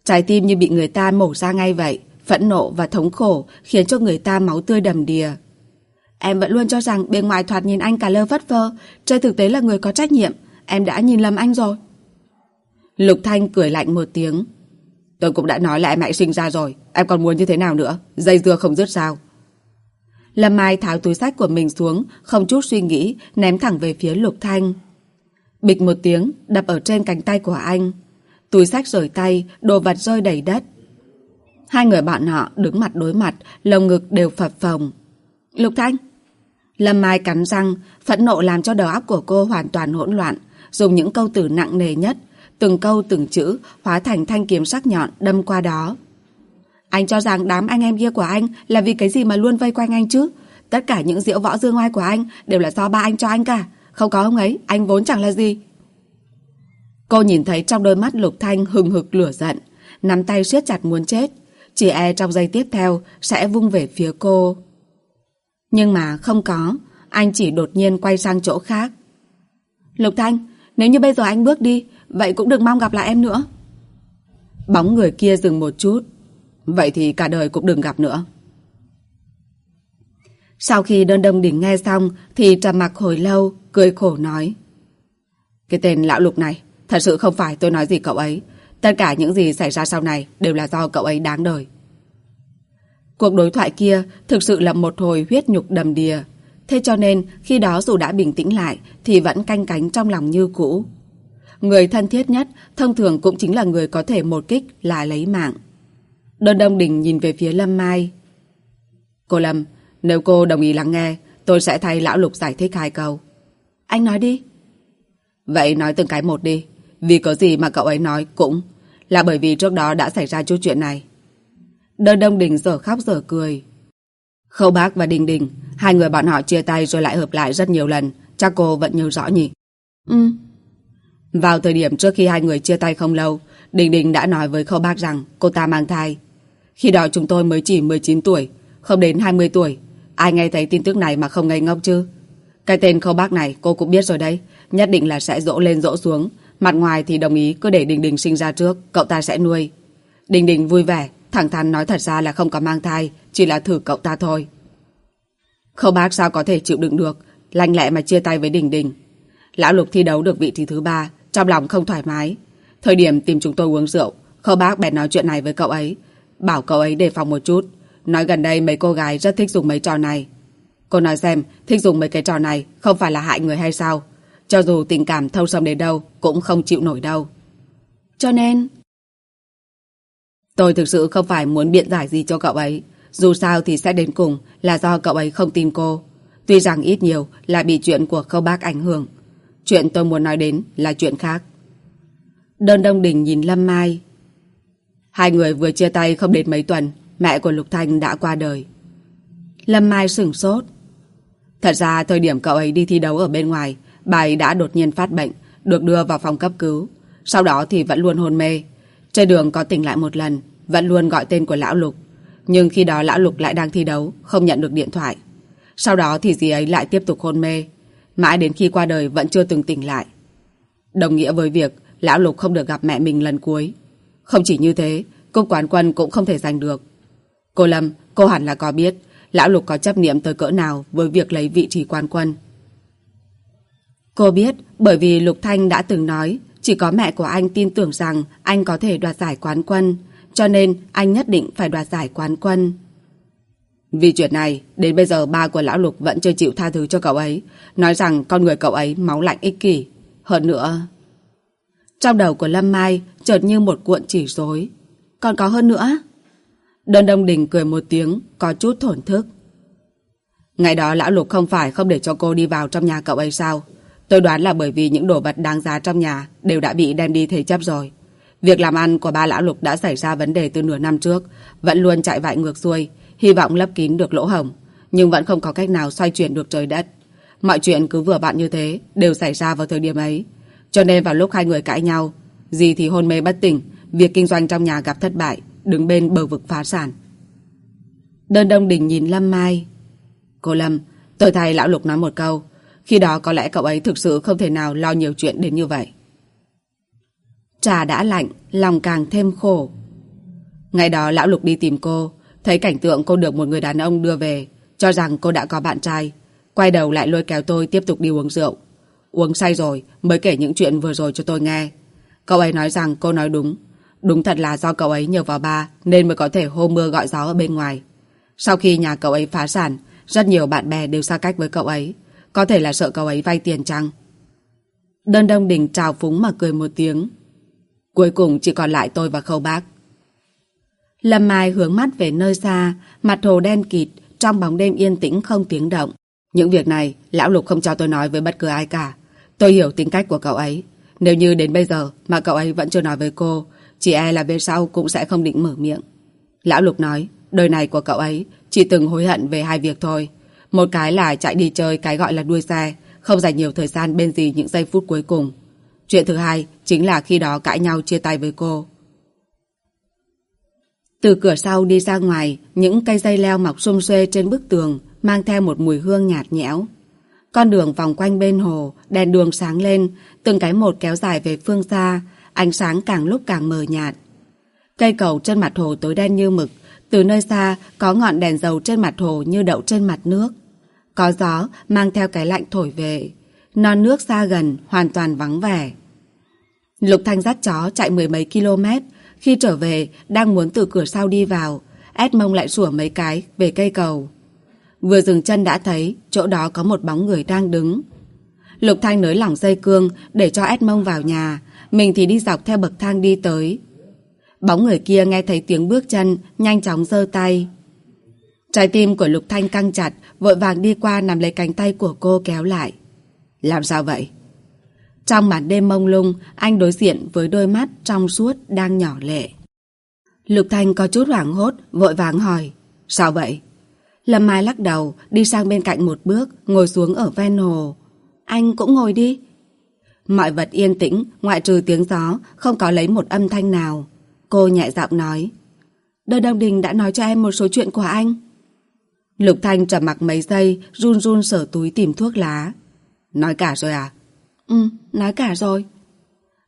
Trái tim như bị người ta mổ ra ngay vậy Phẫn nộ và thống khổ Khiến cho người ta máu tươi đầm đìa. Em vẫn luôn cho rằng bên ngoài thoạt nhìn anh cả lơ vất vơ Trên thực tế là người có trách nhiệm. Em đã nhìn lầm anh rồi. Lục Thanh cười lạnh một tiếng. Tôi cũng đã nói là em hãy sinh ra rồi. Em còn muốn như thế nào nữa? Dây dưa không dứt sao? Lâm Mai tháo túi sách của mình xuống, Không chút suy nghĩ, Ném thẳng về phía Lục Thanh. Bịch một tiếng, Đập ở trên cánh tay của anh. Túi sách rời tay, Đồ vật rơi đầy đất. Hai người bạn họ đứng mặt đối mặt, Lồng ngực đều phập phồng. Lục Thanh! Lâm Mai cắn răng, Phẫn nộ làm cho đầu óc của cô hoàn toàn hỗn loạn. Dùng những câu từ nặng nề nhất Từng câu từng chữ hóa thành thanh kiếm sắc nhọn đâm qua đó. Anh cho rằng đám anh em kia của anh là vì cái gì mà luôn vây quanh anh chứ? Tất cả những diễu võ dương oai của anh đều là do ba anh cho anh cả. Không có ông ấy, anh vốn chẳng là gì. Cô nhìn thấy trong đôi mắt Lục Thanh hừng hực lửa giận, nắm tay siết chặt muốn chết. Chỉ e trong giây tiếp theo sẽ vung về phía cô. Nhưng mà không có, anh chỉ đột nhiên quay sang chỗ khác. Lục Thanh, nếu như bây giờ anh bước đi, Vậy cũng đừng mong gặp lại em nữa. Bóng người kia dừng một chút. Vậy thì cả đời cũng đừng gặp nữa. Sau khi đơn đông đỉnh nghe xong Thì trầm mặc hồi lâu Cười khổ nói. Cái tên lão lục này Thật sự không phải tôi nói gì cậu ấy. Tất cả những gì xảy ra sau này Đều là do cậu ấy đáng đời. Cuộc đối thoại kia Thực sự là một hồi huyết nhục đầm đìa. Thế cho nên khi đó dù đã bình tĩnh lại Thì vẫn canh cánh trong lòng như cũ Người thân thiết nhất thông thường cũng chính là người có thể một kích là lấy mạng. Đơn Đông Đình nhìn về phía Lâm Mai. Cô Lâm, nếu cô đồng ý lắng nghe, tôi sẽ thay Lão Lục giải thích hai câu. Anh nói đi. Vậy nói từng cái một đi. Vì có gì mà cậu ấy nói cũng là bởi vì trước đó đã xảy ra chút chuyện này. Đơn Đông Đình giờ khóc giờ cười. Khâu Bác và Đình Đình, hai người bọn họ chia tay rồi lại hợp lại rất nhiều lần. Chắc cô vẫn nhớ rõ nhỉ? Ừ. Vào thời điểm trước khi hai người chia tay không lâu, Đình Đình đã nói với Khâu Bác rằng cô ta mang thai. Khi đó chúng tôi mới chỉ 19 tuổi, không đến 20 tuổi. Ai nghe thấy tin tức này mà không ngây ngốc chứ? Cái tên Khâu Bác này cô cũng biết rồi đấy, nhất định là sẽ dỗ lên dỗ xuống. Mặt ngoài thì đồng ý cứ để Đình Đình sinh ra trước, cậu ta sẽ nuôi. Đình Đình vui vẻ, thẳng thắn nói thật ra là không có mang thai, chỉ là thử cậu ta thôi. Khâu Bác sao có thể chịu đựng được, lanh lẹ mà chia tay với Đình Đình. Lão Lục thi đấu được vị trí thứ ba, trong lòng không thoải mái. Thời điểm tìm chúng tôi uống rượu Khâu bác bèn nói chuyện này với cậu ấy Bảo cậu ấy đề phòng một chút. Nói gần đây mấy cô gái rất thích dùng mấy trò này. Cô nói xem Thích dùng mấy cái trò này Không phải là hại người hay sao? Cho dù tình cảm thâu sâm đến đâu Cũng không chịu nổi đâu. Cho nên Tôi thực sự không phải muốn biện giải gì cho cậu ấy Dù sao thì sẽ đến cùng Là do cậu ấy không tin cô Tuy rằng ít nhiều là bị chuyện của khâu bác ảnh hưởng Chuyện tôi muốn nói đến là chuyện khác. Đơn Đông Đình nhìn Lâm Mai. Hai người vừa chia tay không đến mấy tuần, mẹ của Lục Thanh đã qua đời. Lâm Mai sửng sốt. Thật ra thời điểm cậu ấy đi thi đấu ở bên ngoài, bà ấy đã đột nhiên phát bệnh, được đưa vào phòng cấp cứu. Sau đó thì vẫn luôn hôn mê. Trên đường có tỉnh lại một lần, vẫn luôn gọi tên của Lão Lục. Nhưng khi đó Lão Lục lại đang thi đấu, không nhận được điện thoại. Sau đó thì dì ấy lại tiếp tục hôn mê, Mãi đến khi qua đời vẫn chưa từng tỉnh lại. Đồng nghĩa với việc Lão Lục không được gặp mẹ mình lần cuối. Không chỉ như thế Cục quán quân cũng không thể giành được. Cô Lâm, cô hẳn là có biết Lão Lục có chấp niệm tới cỡ nào Với việc lấy vị trí quan quân. Cô biết bởi vì Lục Thanh đã từng nói chỉ có mẹ của anh tin tưởng rằng anh có thể đoạt giải quán quân, cho nên anh nhất định phải đoạt giải quán quân. Vì chuyện này, đến bây giờ ba của Lão Lục vẫn chưa chịu tha thứ cho cậu ấy, nói rằng con người cậu ấy máu lạnh ích kỷ. Hơn nữa... Trong đầu của Lâm Mai chợt như một cuộn chỉ rối. Còn có hơn nữa? Đơn Đông Đình cười một tiếng, có chút thổn thức. Ngày đó Lão Lục không phải không để cho cô đi vào trong nhà cậu ấy sao? Tôi đoán là bởi vì những đồ vật đáng giá trong nhà đều đã bị đem đi thế chấp rồi. Việc làm ăn của ba lão lục đã xảy ra vấn đề từ nửa năm trước, vẫn luôn chạy vại ngược xuôi, hy vọng lấp kín được lỗ hổng, nhưng vẫn không có cách nào xoay chuyển được trời đất. Mọi chuyện cứ vừa bạn như thế đều xảy ra vào thời điểm ấy. Cho nên vào lúc hai người cãi nhau, gì thì hôn mê bất tỉnh, việc kinh doanh trong nhà gặp thất bại, đứng bên bờ vực phá sản. Đơn Đông Đình nhìn Lâm Mai. Cô Lâm, tôi thay lão lục nói một câu, khi đó có lẽ cậu ấy thực sự không thể nào lo nhiều chuyện đến như vậy. Trà đã lạnh, lòng càng thêm khổ. Ngày đó lão lục đi tìm cô, thấy cảnh tượng cô được một người đàn ông đưa về, cho rằng cô đã có bạn trai. Quay đầu lại lôi kéo tôi tiếp tục đi uống rượu. Uống say rồi mới kể những chuyện vừa rồi cho tôi nghe. Cậu ấy nói rằng cô nói đúng. Đúng thật là do cậu ấy nhờ vào ba nên mới có thể hô mưa gọi gió ở bên ngoài. Sau khi nhà cậu ấy phá sản, rất nhiều bạn bè đều xa cách với cậu ấy. Có thể là sợ cậu ấy vay tiền chăng? Đơn Đông Đình trào phúng mà cười một tiếng. Cuối cùng chỉ còn lại tôi và Khâu Bác. Lâm Mai hướng mắt về nơi xa, mặt hồ đen kịt, trong bóng đêm yên tĩnh không tiếng động. Những việc này, Lão Lục không cho tôi nói với bất cứ ai cả. Tôi hiểu tính cách của cậu ấy. Nếu như đến bây giờ mà cậu ấy vẫn chưa nói với cô, chỉ e là về sau cũng sẽ không định mở miệng. Lão Lục nói, đời này của cậu ấy chỉ từng hối hận về hai việc thôi. Một cái là chạy đi chơi cái gọi là đuôi xe, không dành nhiều thời gian bên gì những giây phút cuối cùng. Chuyện thứ hai chính là khi đó cãi nhau chia tay với cô. Từ cửa sau đi ra ngoài, những cây dây leo mọc xung xuê trên bức tường mang theo một mùi hương nhạt nhẽo. Con đường vòng quanh bên hồ, đèn đường sáng lên, từng cái một kéo dài về phương xa, ánh sáng càng lúc càng mờ nhạt. Cây cầu trên mặt hồ tối đen như mực, từ nơi xa có ngọn đèn dầu trên mặt hồ như đậu trên mặt nước. Có gió mang theo cái lạnh thổi về. Non nước xa gần, hoàn toàn vắng vẻ. Lục Thanh dắt chó chạy mười mấy km. Khi trở về, đang muốn từ cửa sau đi vào. Ed mông lại sủa mấy cái về cây cầu. Vừa dừng chân đã thấy chỗ đó có một bóng người đang đứng. Lục Thanh nới lỏng dây cương để cho Ed mông vào nhà. Mình thì đi dọc theo bậc thang đi tới. Bóng người kia nghe thấy tiếng bước chân, nhanh chóng giơ tay. Trái tim của Lục Thanh căng chặt, vội vàng đi qua nằm lấy cánh tay của cô kéo lại. Làm sao vậy? Trong màn đêm mông lung, anh đối diện với đôi mắt trong suốt đang nhỏ lệ. Lục Thanh có chút hoảng hốt, vội vàng hỏi. Sao vậy? Lâm Mai lắc đầu, đi sang bên cạnh một bước, ngồi xuống ở ven hồ. Anh cũng ngồi đi. Mọi vật yên tĩnh, ngoại trừ tiếng gió, không có lấy một âm thanh nào. Cô nhẹ giọng nói. Đôi Đông Đình đã nói cho em một số chuyện của anh. Lục Thanh trầm mặc mấy giây, run run sở túi tìm thuốc lá. Nói cả rồi à? Ừ, nói cả rồi.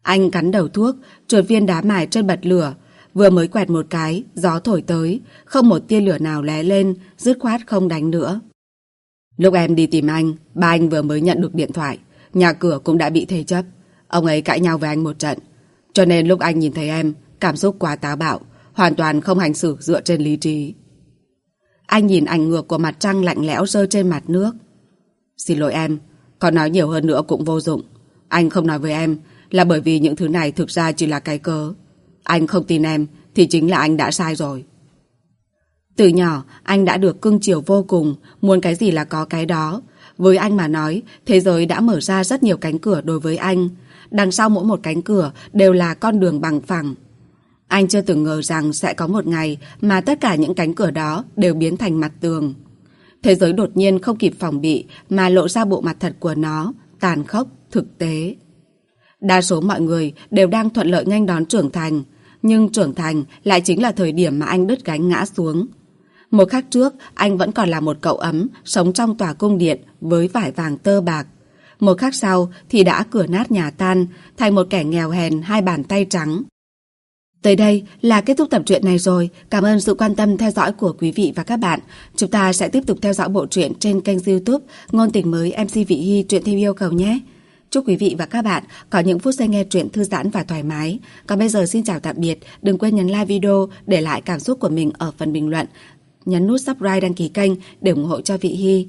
Anh cắn đầu thuốc, chuột viên đá mài trên bật lửa. Vừa mới quẹt một cái, gió thổi tới, không một tia lửa nào lé lên, dứt khoát không đánh nữa. Lúc em đi tìm anh, ba anh vừa mới nhận được điện thoại. Nhà cửa cũng đã bị thế chấp. Ông ấy cãi nhau với anh một trận. Cho nên lúc anh nhìn thấy em, cảm xúc quá táo bạo, hoàn toàn không hành xử dựa trên lý trí. Anh nhìn ảnh ngược của mặt trăng lạnh lẽo rơi trên mặt nước. Xin lỗi em, còn nói nhiều hơn nữa cũng vô dụng. Anh không nói với em là bởi vì những thứ này thực ra chỉ là cái cớ. Anh không tin em thì chính là anh đã sai rồi. Từ nhỏ, anh đã được cưng chiều vô cùng, muốn cái gì là có cái đó. Với anh mà nói, thế giới đã mở ra rất nhiều cánh cửa đối với anh. Đằng sau mỗi một cánh cửa đều là con đường bằng phẳng. Anh chưa từng ngờ rằng sẽ có một ngày mà tất cả những cánh cửa đó đều biến thành mặt tường. Thế giới đột nhiên không kịp phòng bị mà lộ ra bộ mặt thật của nó, tàn khốc, thực tế. Đa số mọi người đều đang thuận lợi nhanh đón trưởng thành, nhưng trưởng thành lại chính là thời điểm mà anh đứt gánh ngã xuống. Một khắc trước, anh vẫn còn là một cậu ấm, sống trong tòa cung điện với vải vàng tơ bạc. Một khắc sau thì đã cửa nát nhà tan, thành một kẻ nghèo hèn hai bàn tay trắng. Tới đây là kết thúc tập truyện này rồi. Cảm ơn sự quan tâm theo dõi của quý vị và các bạn. Chúng ta sẽ tiếp tục theo dõi bộ truyện trên kênh youtube Ngôn tình mới MC Vị Hy truyện theo yêu cầu nhé. Chúc quý vị và các bạn có những phút giây nghe truyện thư giãn và thoải mái. Còn bây giờ xin chào tạm biệt. Đừng quên nhấn like video để lại cảm xúc của mình ở phần bình luận. Nhấn nút subscribe đăng ký kênh để ủng hộ cho Vị Hy.